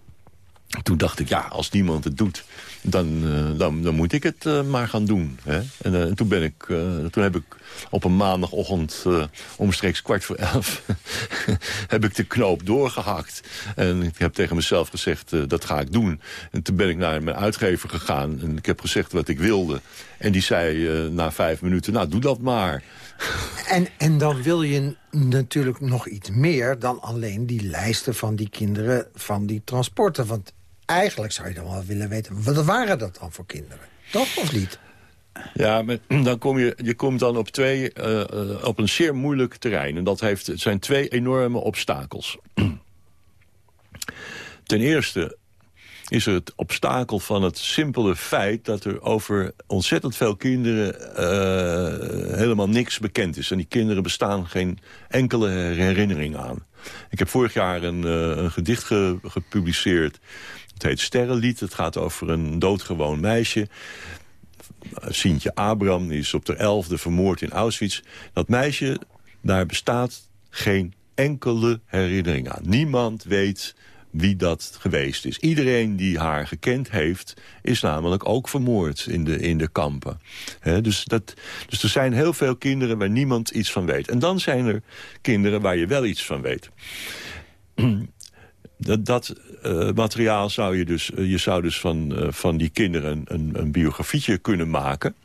Toen dacht ik, ja, als niemand het doet, dan, uh, dan, dan moet ik het uh, maar gaan doen. Hè? En, en, toen, ben ik, toen heb ik op een maandagochtend omstreeks kwart voor elf... heb ik de knoop doorgehakt. En ik heb tegen mezelf gezegd, dat ga ik doen. En toen ben ik naar mijn uitgever gegaan en ik heb gezegd wat ik wilde. En die zei na vijf minuten, nou, doe dat maar. En, en dan wil je natuurlijk nog iets meer dan alleen die lijsten van die kinderen van die transporten. Want eigenlijk zou je dan wel willen weten... wat waren dat dan voor kinderen? Toch of niet? Ja, dan kom je, je komt dan op, twee, uh, op een zeer moeilijk terrein. En dat heeft, het zijn twee enorme obstakels. Ten eerste is er het obstakel van het simpele feit... dat er over ontzettend veel kinderen uh, helemaal niks bekend is. En die kinderen bestaan geen enkele herinnering aan. Ik heb vorig jaar een, een gedicht ge gepubliceerd het heet Sterrenlied. Het gaat over een doodgewoon meisje. Sintje Abraham, die is op de elfde vermoord in Auschwitz. Dat meisje, daar bestaat geen enkele herinnering aan. Niemand weet wie dat geweest is. Iedereen die haar gekend heeft, is namelijk ook vermoord in de, in de kampen. dus, dat, dus er zijn heel veel kinderen waar niemand iets van weet. En dan zijn er kinderen waar je wel iets van weet. Dat, dat uh, materiaal zou je dus, uh, je zou dus van, uh, van die kinderen een, een biografietje kunnen maken.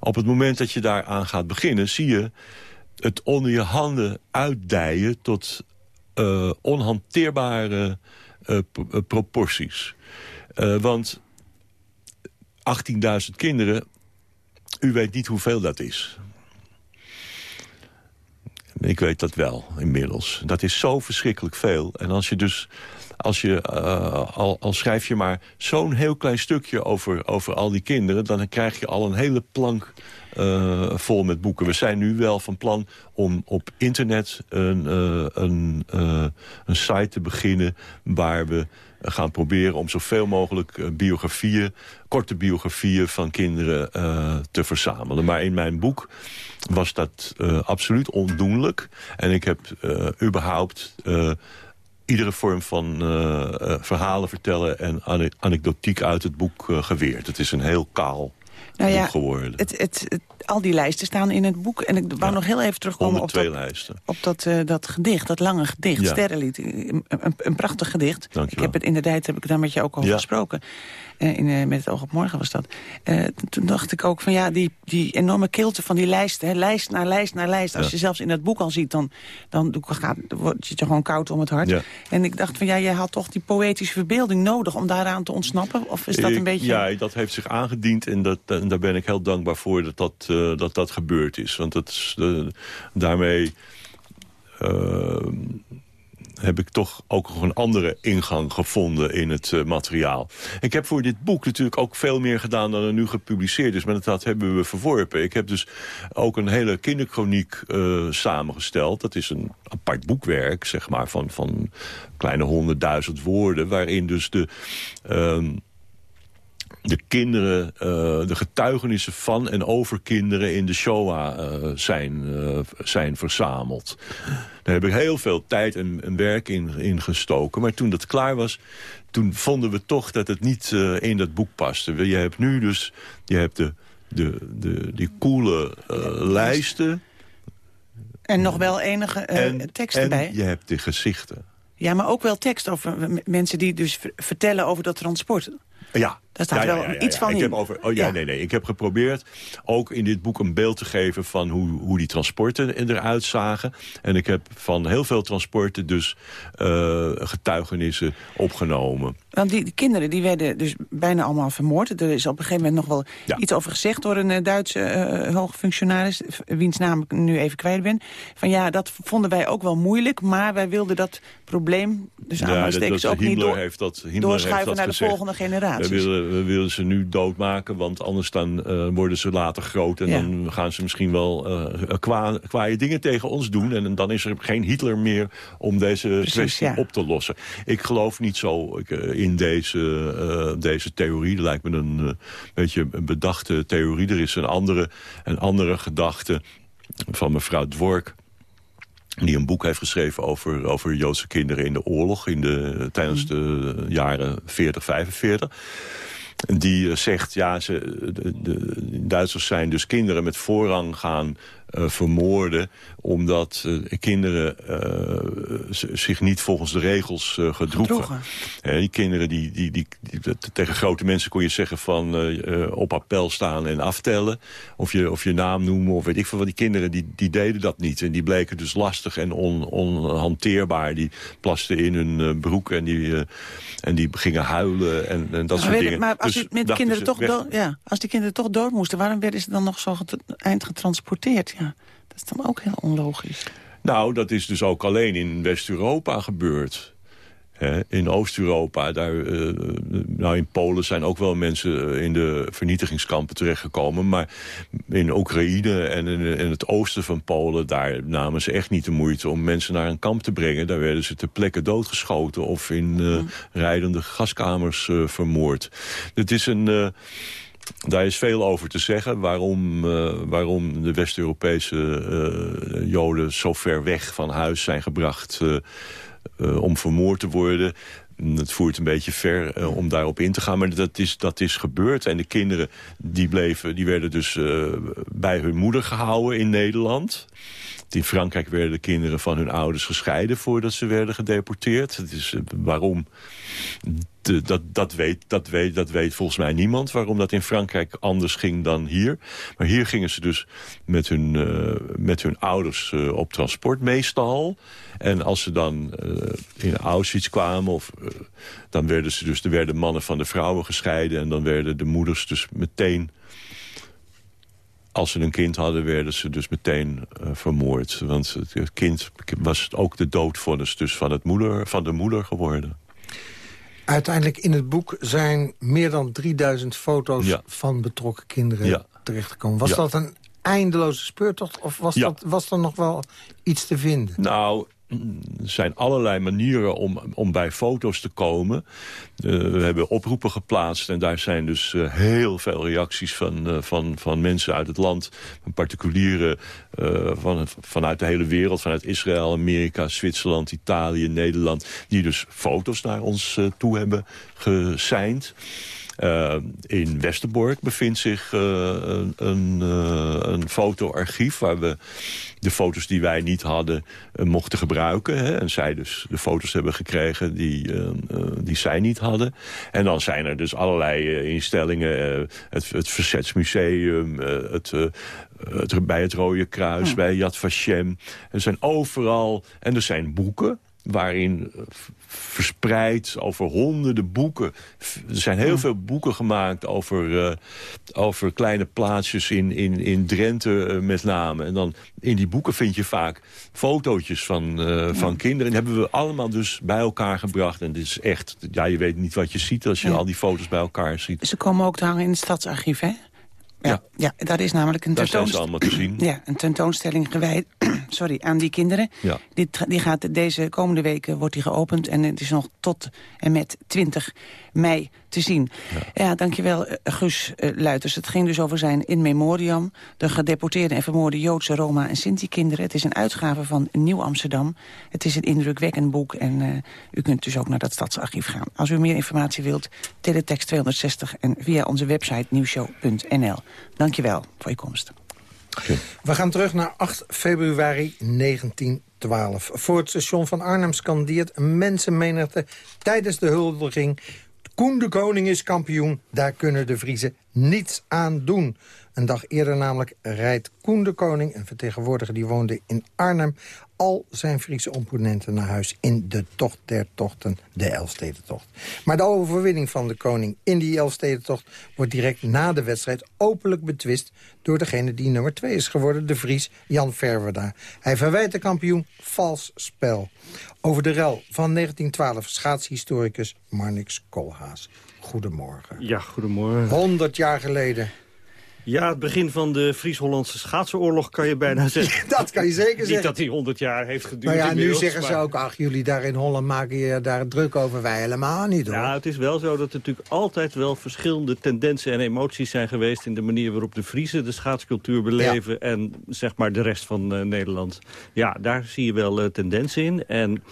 Op het moment dat je daaraan gaat beginnen, zie je het onder je handen uitdijen tot onhanteerbare proporties. want 18.000 kinderen, u weet niet hoeveel dat is. Ik weet dat wel, inmiddels. Dat is zo verschrikkelijk veel. En als je dus... Als je, uh, al, al schrijf je maar zo'n heel klein stukje over, over al die kinderen... dan krijg je al een hele plank uh, vol met boeken. We zijn nu wel van plan om op internet een, uh, een, een site te beginnen... waar we gaan proberen om zoveel mogelijk biografieën... korte biografieën van kinderen te verzamelen. Maar in mijn boek was dat absoluut ondoenlijk. En ik heb überhaupt iedere vorm van verhalen vertellen... en anekdotiek uit het boek geweerd. Het is een heel kaal nou ja, boek geworden. Het, het, het, al die lijsten staan in het boek. En ik wou nog heel even terugkomen op dat, lijsten. op dat, dat gedicht, dat lange gedicht, ja. Sterrenlied. Een, een, een, prachtig gedicht. Ik heb het inderdaad, heb ik daar met je ook over ja. gesproken. Uh, in, uh, met het oog op morgen was dat. Uh, toen dacht ik ook van ja, die, die enorme kilte van die lijst. Hè, lijst naar lijst naar lijst. Als ja. je zelfs in dat boek al ziet, dan, dan gaat, wordt je gewoon koud om het hart. Ja. En ik dacht van ja, jij had toch die poëtische verbeelding nodig om daaraan te ontsnappen? Of is dat ik, een beetje... Ja, dat heeft zich aangediend en, dat, en daar ben ik heel dankbaar voor dat dat, dat, dat gebeurd is. Want dat is, daarmee heb ik toch ook nog een andere ingang gevonden in het uh, materiaal. Ik heb voor dit boek natuurlijk ook veel meer gedaan dan er nu gepubliceerd is. Maar dat hebben we verworpen. Ik heb dus ook een hele kinderchroniek uh, samengesteld. Dat is een apart boekwerk, zeg maar, van, van kleine honderdduizend woorden... waarin dus de... Uh, de kinderen, uh, de getuigenissen van en over kinderen in de Shoah uh, zijn, uh, zijn verzameld. Daar heb ik heel veel tijd en, en werk in, in, gestoken. Maar toen dat klaar was, toen vonden we toch dat het niet in dat boek paste. Je hebt nu dus, je hebt de, de, de, die coole lijsten. En nog wel enige en, tekst erbij. En je hebt de gezichten. Ja, maar ook wel tekst over mensen die dus vertellen over dat transport. Ja, daar staat ja, wel ja, ja, iets van ik in. Heb over, oh, ja, Nee, nee. Ik heb geprobeerd ook in dit boek een beeld te geven... van hoe, hoe die transporten eruit zagen. En ik heb van heel veel transporten dus uh, getuigenissen opgenomen. Want die, die, kinderen die werden dus bijna allemaal vermoord. Er is op een gegeven moment nog wel iets over gezegd... door een uh, Duitse uh, hoge functionaris, wiens naam ik nu even kwijt ben. Van ja, dat vonden wij ook wel moeilijk... maar wij wilden dat probleem, dus aanhalingstekens ook niet door, heeft dat, doorschuiven naar de volgende generatie. We willen, ze nu doodmaken, want anders dan eh, worden ze later groot... en Ja. dan gaan ze misschien wel eh kwa, kwaaie dingen tegen ons doen... en dan is er geen Hitler meer om deze Precies, kwestie ja. op te lossen. Ik geloof niet zo eh, in deze, eh, deze theorie. Dat lijkt me een eh, beetje een bedachte theorie. Er is een andere, een andere gedachte van mevrouw Dwork die een boek heeft geschreven over, over Joodse kinderen in de oorlog... In de, tijdens de jaren 40, 45. Die eh, zegt, ja, ze, de, de Duitsers zijn dus kinderen met voorrang gaan vermoorden... omdat eh, kinderen eh, zich niet volgens de regels eh, gedroegen. Gedroegen. Eh, die kinderen, die, die, die, tegen grote mensen kon je zeggen van eh, eh, op appel staan en aftellen. Of je, of je naam noemen of weet ik veel wat. Die kinderen die, die deden dat niet. En die bleken dus lastig en on, onhanteerbaar. Die plasten in hun eh, broek en die, eh, en die gingen huilen en, en dat Maar soort dingen. Maar als, Dus met kinderen toch dood, ja, als die kinderen toch dood moesten... waarom werden ze dan nog zo eind getransporteerd? Ja, dat is dan ook heel onlogisch. Nou, dat is dus ook alleen in West-Europa gebeurd. In Oost-Europa, daar, eh, nou in Polen zijn ook wel mensen eh, in de vernietigingskampen terechtgekomen. Maar in Oekraïne en in, in het oosten van Polen, daar namen ze echt niet de moeite om mensen naar een kamp te brengen. Daar werden ze ter plekke doodgeschoten of in eh, rijdende gaskamers eh, vermoord. Het is een... daar is veel over te zeggen waarom, eh, waarom de West-Europese eh, Joden zo ver weg van huis zijn gebracht eh, om vermoord te worden. Het voert een beetje ver om daarop in te gaan, maar dat is, dat is gebeurd. En de kinderen die bleven, die werden dus bij hun moeder gehouden in Nederland. In Frankrijk werden de kinderen van hun ouders gescheiden voordat ze werden gedeporteerd. Het is, waarom dat, dat, weet, dat, weet, dat weet volgens mij niemand waarom dat in Frankrijk anders ging dan hier. Maar hier gingen ze dus met hun, eh, met hun ouders eh, op transport meestal. En als ze dan eh, in Auschwitz kwamen, of, dan werden ze dus, er werden mannen van de vrouwen gescheiden. En dan werden de moeders dus meteen als ze een kind hadden, werden ze dus meteen vermoord. Want het, het kind was ook de doodvonnis dus van, het moeder, van de moeder geworden. Uiteindelijk in het boek zijn meer dan 3000 foto's Ja. van betrokken kinderen Ja. terechtgekomen. Was Ja. dat een eindeloze speurtocht of was, dat, was er nog wel iets te vinden? Nou, zijn allerlei manieren om, om bij foto's te komen. Eh, we hebben oproepen geplaatst en daar zijn dus eh, heel veel reacties van, eh, van, van mensen uit het land. Van particulieren van, vanuit de hele wereld, vanuit Israël, Amerika, Zwitserland, Italië, Nederland. Die dus foto's naar ons toe hebben geseind. Eh, in Westerbork bevindt zich eh, een, eh, een fotoarchief... waar we de foto's die wij niet hadden mochten gebruiken. Hè, en zij dus de foto's hebben gekregen die, die zij niet hadden. En dan zijn er dus allerlei instellingen. het, het Verzetsmuseum, het, het, bij het Rode Kruis, bij Yad Vashem. Er zijn overal... En er zijn boeken waarin verspreid over honderden boeken. Er zijn heel veel boeken gemaakt over, eh, over kleine plaatsjes in, in, in Drenthe eh, met name. En dan in die boeken vind je vaak fotootjes van, eh, van kinderen. En die hebben we allemaal dus bij elkaar gebracht. En dit is echt, ja, je weet niet wat je ziet als je Ja. al die foto's bij elkaar ziet. Ze komen ook te hangen in het stadsarchief, hè? Ja, ja daar is namelijk een Daar zijn ze tentoonstelling. allemaal te zien. Ja, een tentoonstelling gewijd sorry, aan die kinderen. Ja. Die, die gaat deze komende weken wordt die geopend. En het is nog tot en met 20 mei te zien. Ja, dankjewel eh, Guus eh, Luiters. Het ging dus over zijn In Memoriam. De gedeporteerde en vermoorde Joodse, Roma en Sinti-kinderen. Het is een uitgave van Nieuw Amsterdam. Het is een indrukwekkend boek. En eh, u kunt dus ook naar dat stadsarchief gaan. Als u meer informatie wilt, teletext 260 en via onze website nieuwshow.nl. Dankjewel voor je komst. We gaan terug naar 8 februari 1912. Voor het station van Arnhem scandeert een mensenmenigte tijdens de huldiging... Koen de Koning is kampioen, daar kunnen de Vriezen niets aan doen. Een dag eerder namelijk rijdt Koen de Koning, een vertegenwoordiger die woonde in Arnhem... al zijn Friese opponenten naar huis in de tocht der tochten, de Elfstedentocht. Maar de overwinning van de koning in die Elfstedentocht... wordt direct na de wedstrijd openlijk betwist... door degene die nummer 2 is geworden, de Fries Jan Verwerda. Hij verwijt de kampioen vals spel. Over de rel van 1912 schaatshistoricus Marnix Koolhaas. Goedemorgen. Ja, goedemorgen. 100 jaar geleden. Ja, het begin van de Fries-Hollandse schaatsoorlog kan je bijna zeggen. dat kan je zeker zeggen. Niet dat die 100 jaar heeft geduurd Nou ja, nu zeggen ze maar- ook, ach, jullie daar in Holland maken je daar druk over. Wij helemaal niet, hoor. Ja, het is wel zo dat er natuurlijk altijd wel verschillende tendensen en emoties zijn geweest... in de manier waarop de Friesen de schaatscultuur beleven... en zeg maar de rest van eh, Nederland. Ja, daar zie je wel eh, tendensen in. En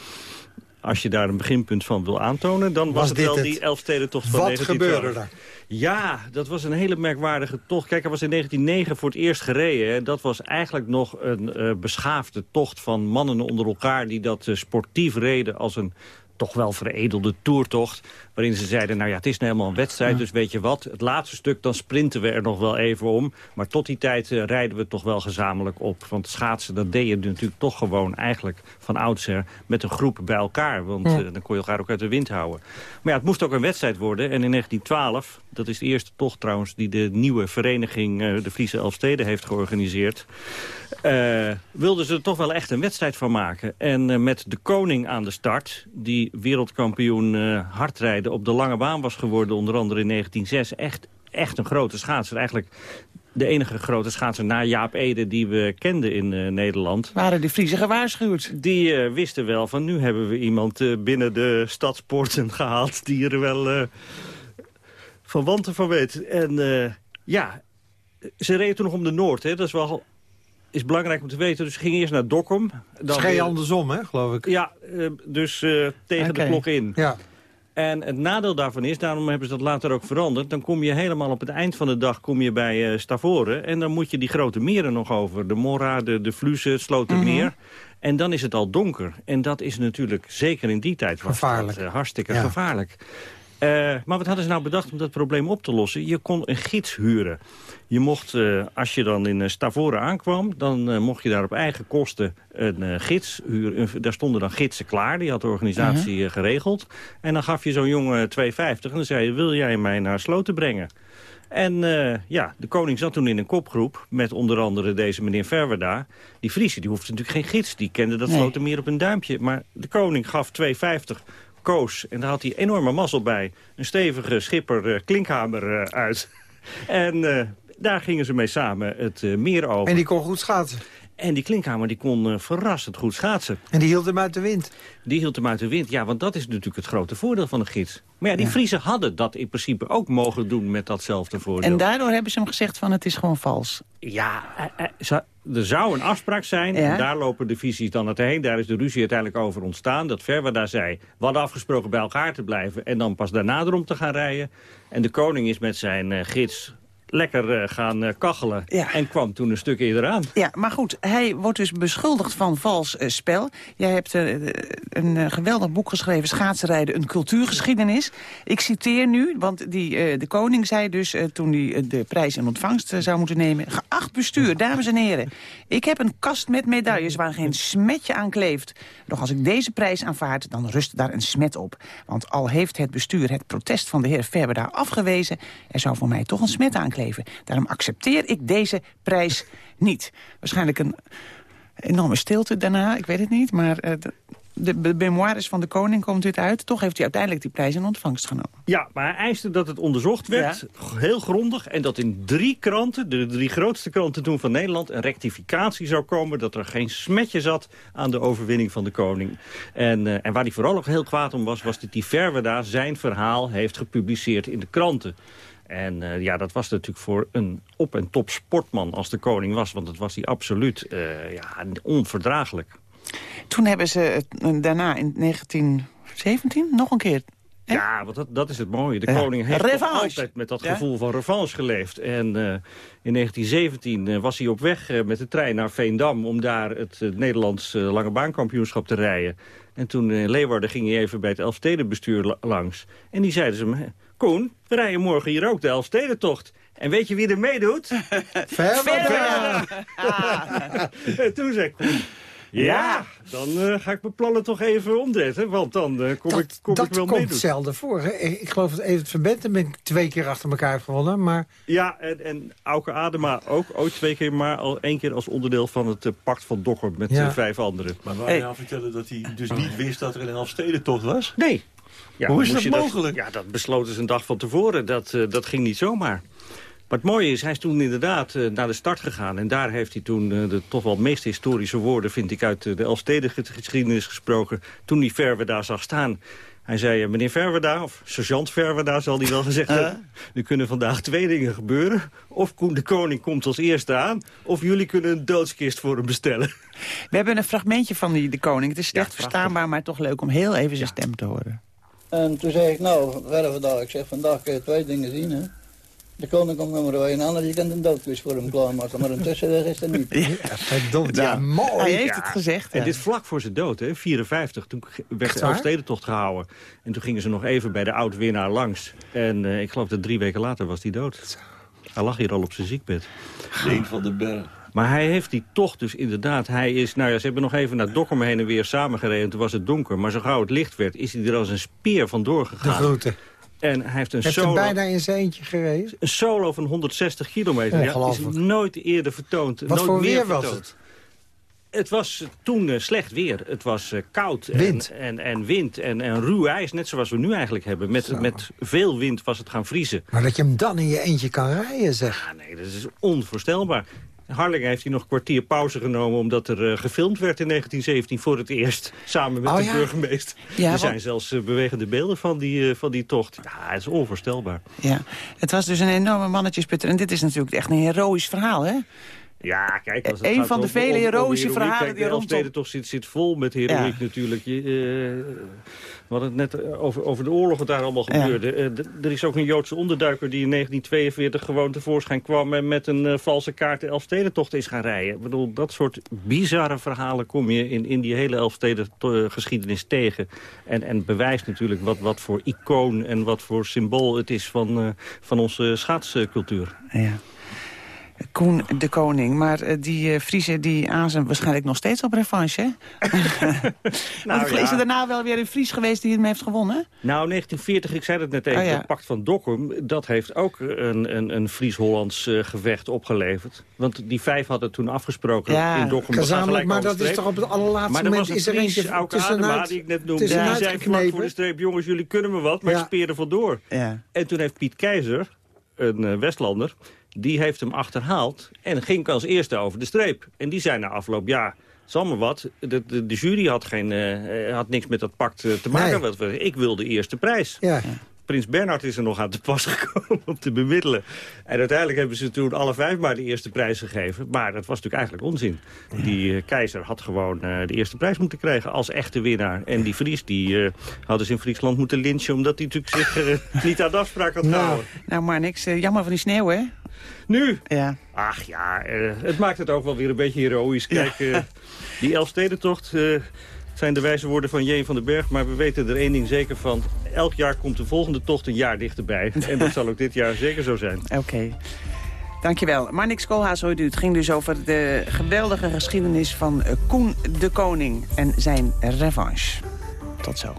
als je daar een beginpunt van wil aantonen... dan was, Was het wel het? die Elfstedentocht van Wat 1912. gebeurde er? Ja, dat was een hele merkwaardige tocht. Kijk, hij was in 1909 voor het eerst gereden. Hè. Dat was eigenlijk nog een eh, beschaafde tocht van mannen onder elkaar... die dat eh, sportief reden als een toch wel veredelde toertocht. Waarin ze zeiden, nou ja, het is nou helemaal een wedstrijd, dus weet je wat. Het laatste stuk, dan sprinten we er nog wel even om. Maar tot die tijd eh, rijden we toch wel gezamenlijk op. Want schaatsen, dat deed je natuurlijk toch gewoon eigenlijk van oudsher met een groep bij elkaar. Want Ja. eh, dan kon je elkaar ook uit de wind houden. Maar ja, het moest ook een wedstrijd worden. En in 1912, dat is de eerste tocht trouwens... die de nieuwe vereniging, eh, de Friese Elfsteden, heeft georganiseerd... eh, wilden ze er toch wel echt een wedstrijd van maken. En eh, met de koning aan de start, die wereldkampioen hardrijden op de lange baan was geworden... onder andere in 1906, echt, echt een grote schaatser. Eigenlijk de enige grote schaatser na Jaap Ede die we kenden in Nederland. Waren de Friese gewaarschuwd? Die wisten wel van nu hebben we iemand binnen de stadspoorten gehaald... die er wel van wanten van weet. En eh, ja, ze reden toen nog om de Noord. Hè. Dat is wel is belangrijk om te weten. Dus ze gingen eerst naar Dokkum. Dan andersom, hè, geloof ik. Ja, eh, dus eh, tegen de klok in. Ja. En het nadeel daarvan is, daarom hebben ze dat later ook veranderd... dan kom je helemaal op het eind van de dag kom je bij Stavoren... en dan moet je die grote meren nog over. De Morra, de, de Vluze, het Slotermeer. Mhm. En dan is het al donker. En dat is natuurlijk, zeker in die tijd, was Gevaarlijk. dat, eh, hartstikke Ja. gevaarlijk. Eh, maar wat hadden ze nou bedacht om dat probleem op te lossen? Je kon een gids huren. Je mocht, eh, als je dan in eh, Stavoren aankwam... dan mocht je daar op eigen kosten een gids huren. Daar stonden dan gidsen klaar, die had de organisatie eh, geregeld. En dan gaf je zo'n jongen 2,50 en dan zei je... wil jij mij naar Sloten brengen? En ja, de koning zat toen in een kopgroep met onder andere deze meneer Verwerda. Die Friese, die hoefde natuurlijk geen gids. Die kende dat Nee. Slotermeer op een duimpje. Maar de koning gaf 2,50 koos. En daar had hij enorme mazzel bij. Een stevige schipper eh, klinkhamer eh, uit. en eh, daar gingen ze mee samen het meer over. En die kon goed schaatsen. En die klinkhamer die kon eh, verrassend goed schaatsen. En die hield hem uit de wind. Die hield hem uit de wind. Ja, want dat is natuurlijk het grote voordeel van een gids. Maar ja, die Friesen hadden dat in principe ook mogen doen met datzelfde voordeel. En daardoor hebben ze hem gezegd van het is gewoon vals. Ja, eh, eh, er zou een afspraak zijn. Ja. En daar lopen de visies dan uiteen. Daar is de ruzie uiteindelijk over ontstaan. Dat Verwa zei, we hadden afgesproken bij elkaar te blijven... en dan pas daarna erom te gaan rijden. En de koning is met zijn gids lekker eh, gaan eh, kachelen. En kwam toen een stuk eerder aan. Ja, maar goed, hij wordt dus beschuldigd van vals eh, spel. Jij hebt een geweldig boek geschreven, Schaatsenrijden, een cultuurgeschiedenis. Ik citeer nu, want die, de koning zei dus toen hij de prijs in ontvangst zou moeten nemen... geacht bestuur, dames en heren, ik heb een kast met medailles waar geen smetje aan kleeft. Doch als ik deze prijs aanvaard, dan rust daar een smet op. Want al heeft het bestuur het protest van de heer Verber daar afgewezen... er zou voor mij toch een smet aankleven. Daarom accepteer ik deze prijs niet. Waarschijnlijk een enorme stilte daarna, ik weet het niet. Maar eh, de, de, memoires van de koning komt dit uit. Toch heeft hij uiteindelijk die prijs in ontvangst genomen. Ja, maar hij eiste dat het onderzocht werd, heel grondig... en dat in drie kranten, de drie grootste kranten toen van Nederland... een rectificatie zou komen, dat er geen smetje zat... aan de overwinning van de koning. En, eh, en waar hij vooral ook heel kwaad om was... was dat die Verweda zijn verhaal heeft gepubliceerd in de kranten. En eh, ja, dat was natuurlijk voor een op- en top sportman als de koning was. Want dat was hij absoluut eh, ja, onverdraaglijk. Toen hebben ze het, eh, daarna in 1917 nog een keer... Ja, want dat, dat is het mooie. De koning heeft altijd met dat Ja? gevoel van revanche geleefd. En in 1917 eh, was hij op weg met de trein naar Veendam... om daar het Nederlands eh, lange baankampioenschap te rijden. En toen in Leeuwarden ging hij even bij het Elfstedenbestuur la- langs. En die zeiden ze hem... "Hè, Koen, we rijden morgen hier ook de Elfstedentocht. En weet je wie er meedoet? Verder! En toen zei Koen... Ja, dan eh, ga ik mijn plannen toch even omzetten, want dan eh, kom, ik, kom dat ik wel komt meedoen. zelden voor. Hè? Ik, ik geloof dat Evert van Benten ben ik twee keer achter elkaar heeft gewonnen. Maar Ja, en, en Auke Adema ook ooit twee keer, maar al één keer als onderdeel van het eh, pact van Dokkum met Ja. vijf anderen. Maar wou je nou vertellen dat hij dus niet wist dat er een Elfstedentocht was? Nee. Ja, Hoe is dat je mogelijk? ja, dat besloten ze een dag van tevoren. Dat, eh, dat ging niet zomaar. Maar het mooie is, hij is toen inderdaad eh, naar de start gegaan. En daar heeft hij toen eh, de toch wel meest historische woorden... vind ik uit de Elfstedengeschiedenis gesproken... toen hij Verweda zag staan. Hij zei, meneer Verweda, of sergeant Verweda zal hij wel gezegd hebben... er kunnen vandaag twee dingen gebeuren. Of Koen de Koning komt als eerste aan... of jullie kunnen een doodskist voor hem bestellen. We hebben een fragmentje van die, de koning. Het is slecht verstaanbaar, maar toch leuk om heel even zijn stem te horen. En toen zei ik, nou, verder vandaag. Ik zeg, vandaag kun je twee dingen zien, hè. De koning komt nummer 1 aan, en je kunt een doodvis voor hem klaarmaken. Maar een tussenweg is er niet. verdomd, ja, mooi. Hij heeft het gezegd. En dit vlak voor zijn dood, hè, 54. Toen werd de? Elfstedentocht gehouden. En toen gingen ze nog even bij de oud-winnaar langs. En eh, ik geloof dat drie weken later was hij dood. Hij lag hier al op zijn ziekbed. Deen van den Berg. Maar hij heeft die tocht dus inderdaad. Hij is, nou ja, ze hebben nog even naar Dokkum heen en weer samengereden. Toen was het donker. Maar zo gauw het licht werd, is hij er als een speer vandoor De gegaan. groeten. En hij heeft een Heeft solo... bijna in zijn eentje gereden? Een solo van 160 kilometer. Ja, is nooit eerder vertoond. Wat nooit voor meer weer was vertoond. het? Het was toen eh, slecht weer. Het was eh, koud en Wind. en, en, wind en, en ruw ijs. Net zoals we nu eigenlijk hebben. Met, met veel wind was het gaan vriezen. Maar dat je hem dan in je eentje kan rijden, zeg. Ah, nee, dat is onvoorstelbaar. Harlingen heeft hij nog een kwartier pauze genomen... omdat er eh, gefilmd werd in 1917 voor het eerst. Samen met Oh, de ja. burgemeester. Ja, er want- zijn zelfs eh, bewegende beelden van die, eh, van die tocht. Ja, het is onvoorstelbaar. Ja. Het was dus een enorme mannetjesputter. En dit is natuurlijk echt een heroïsch verhaal, hè? Ja, kijk, als het Een van de vele heroïsche verhalen die de rondom- Elfstedentocht zit, zit vol met heroïek Ja. natuurlijk. Je, eh, we hadden het net over, over de oorlog wat daar allemaal gebeurde. Eh, er is ook een Joodse onderduiker die in 1942 gewoon tevoorschijn kwam... en met een eh, valse kaart de Elfstedentocht is gaan rijden. Ik bedoel, dat soort bizarre verhalen kom je in, in die hele Elfstedengeschiedenis tegen. En, en bewijst natuurlijk wat, wat voor icoon en wat voor symbool het is van, eh, van onze schaatscultuur. Ja. Koen de Koning. Maar eh, die uh, Friese die azen waarschijnlijk nog steeds op revanche, ja. is er daarna wel weer een Fries geweest die hem heeft gewonnen? Nou, 1940, ik zei het net even, Oh, ja. het pact van Dokkum... dat heeft ook een, een, een Fries-Hollands eh, gevecht opgeleverd. Want die vijf hadden toen afgesproken Ja, in Dokkum. gezamenlijk, gelijk maar dat is toch op het allerlaatste maar er moment was is een er Fries, eentje Auke tussenuit- Adema, die ik net noemde. Die zei vlak voor de streep, jongens, jullie kunnen me wat, maar Ja. ik speer er vandoor. Ja. En toen heeft Piet Keizer, een eh, Westlander, die heeft hem achterhaald... en ging als eerste over de streep. En die zei na afloop, ja, zal maar wat. De, de, de jury had, geen, eh, had niks met dat pact eh, te maken. Nee. Wat we, ik wil de eerste prijs. Ja. Prins Bernhard is er nog aan te pas gekomen om te bemiddelen. En uiteindelijk hebben ze toen alle vijf maar de eerste prijs gegeven. Maar dat was natuurlijk eigenlijk onzin. Die eh, keizer had gewoon eh, de eerste prijs moeten krijgen als echte winnaar. En die Fries die, eh, hadden ze in Friesland moeten lynchen... omdat hij natuurlijk zich niet aan de afspraak had gehouden. Nou, maar niks. jammer van die sneeuw, hè? Nu? Ja. Ach ja, eh, het maakt het ook wel weer een beetje heroïsch. Kijk, eh, die Elfstedentocht... eh zijn de wijze woorden van Jeen van den Berg. Maar we weten er één ding zeker van. Elk jaar komt de volgende tocht een jaar dichterbij. En dat zal ook dit jaar zeker zo zijn. Oké. Dankjewel. Marnix Koolhaas hoort u. Het ging dus over de geweldige geschiedenis van Koen de Koning en zijn revanche. Tot zo.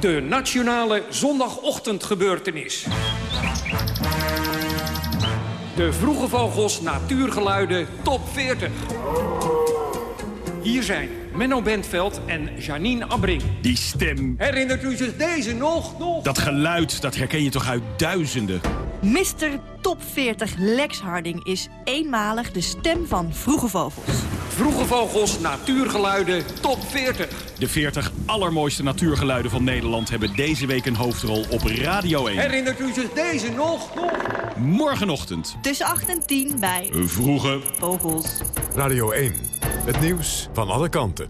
De nationale zondagochtendgebeurtenis. De Vroege Vogels Natuurgeluiden Top 40. Hier zijn Menno Bentveld en Janine Abbring. Die stem, Herinnert u zich deze nog? nog? dat geluid, dat herken je toch uit duizenden? Mr. Top 40 Lex Harding is eenmalig de stem van Vroege Vogels. Vroege Vogels Natuurgeluiden Top 40. De 40 allermooiste natuurgeluiden van Nederland hebben deze week een hoofdrol op Radio 1. Herinnert u zich deze nog? nog? Morgenochtend, Tussen 8 en 10 bij vroege Vogels. Radio 1. Het nieuws van alle kanten.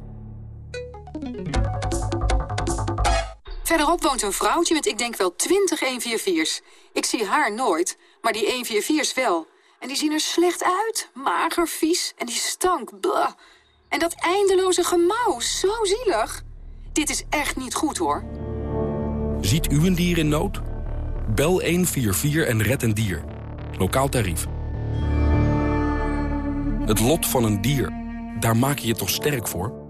Verderop woont een vrouwtje met ik denk wel 20 144's. Ik zie haar nooit, maar die 144's wel. En die zien er slecht uit, mager, vies en die stank, blah. En dat eindeloze gemauw, zo zielig. Dit is echt niet goed, hoor. Ziet u een dier in nood? Bel 144 en red een dier. Lokaal tarief. Het lot van een dier. Daar maak je je toch sterk voor?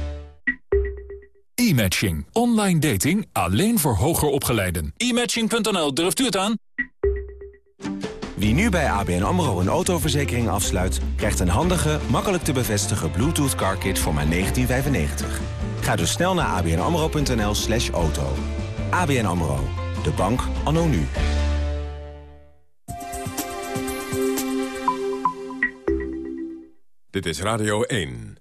E-matching. Online dating alleen voor hoger opgeleiden. E-matching.nl, durft u het aan? Wie nu bij ABN AMRO een autoverzekering afsluit... krijgt een handige, makkelijk te bevestigen Bluetooth car kit voor maar 1995. Ga dus snel naar abnamro.nl slash auto. ABN AMRO. De bank anno nu. Dit is Radio 1.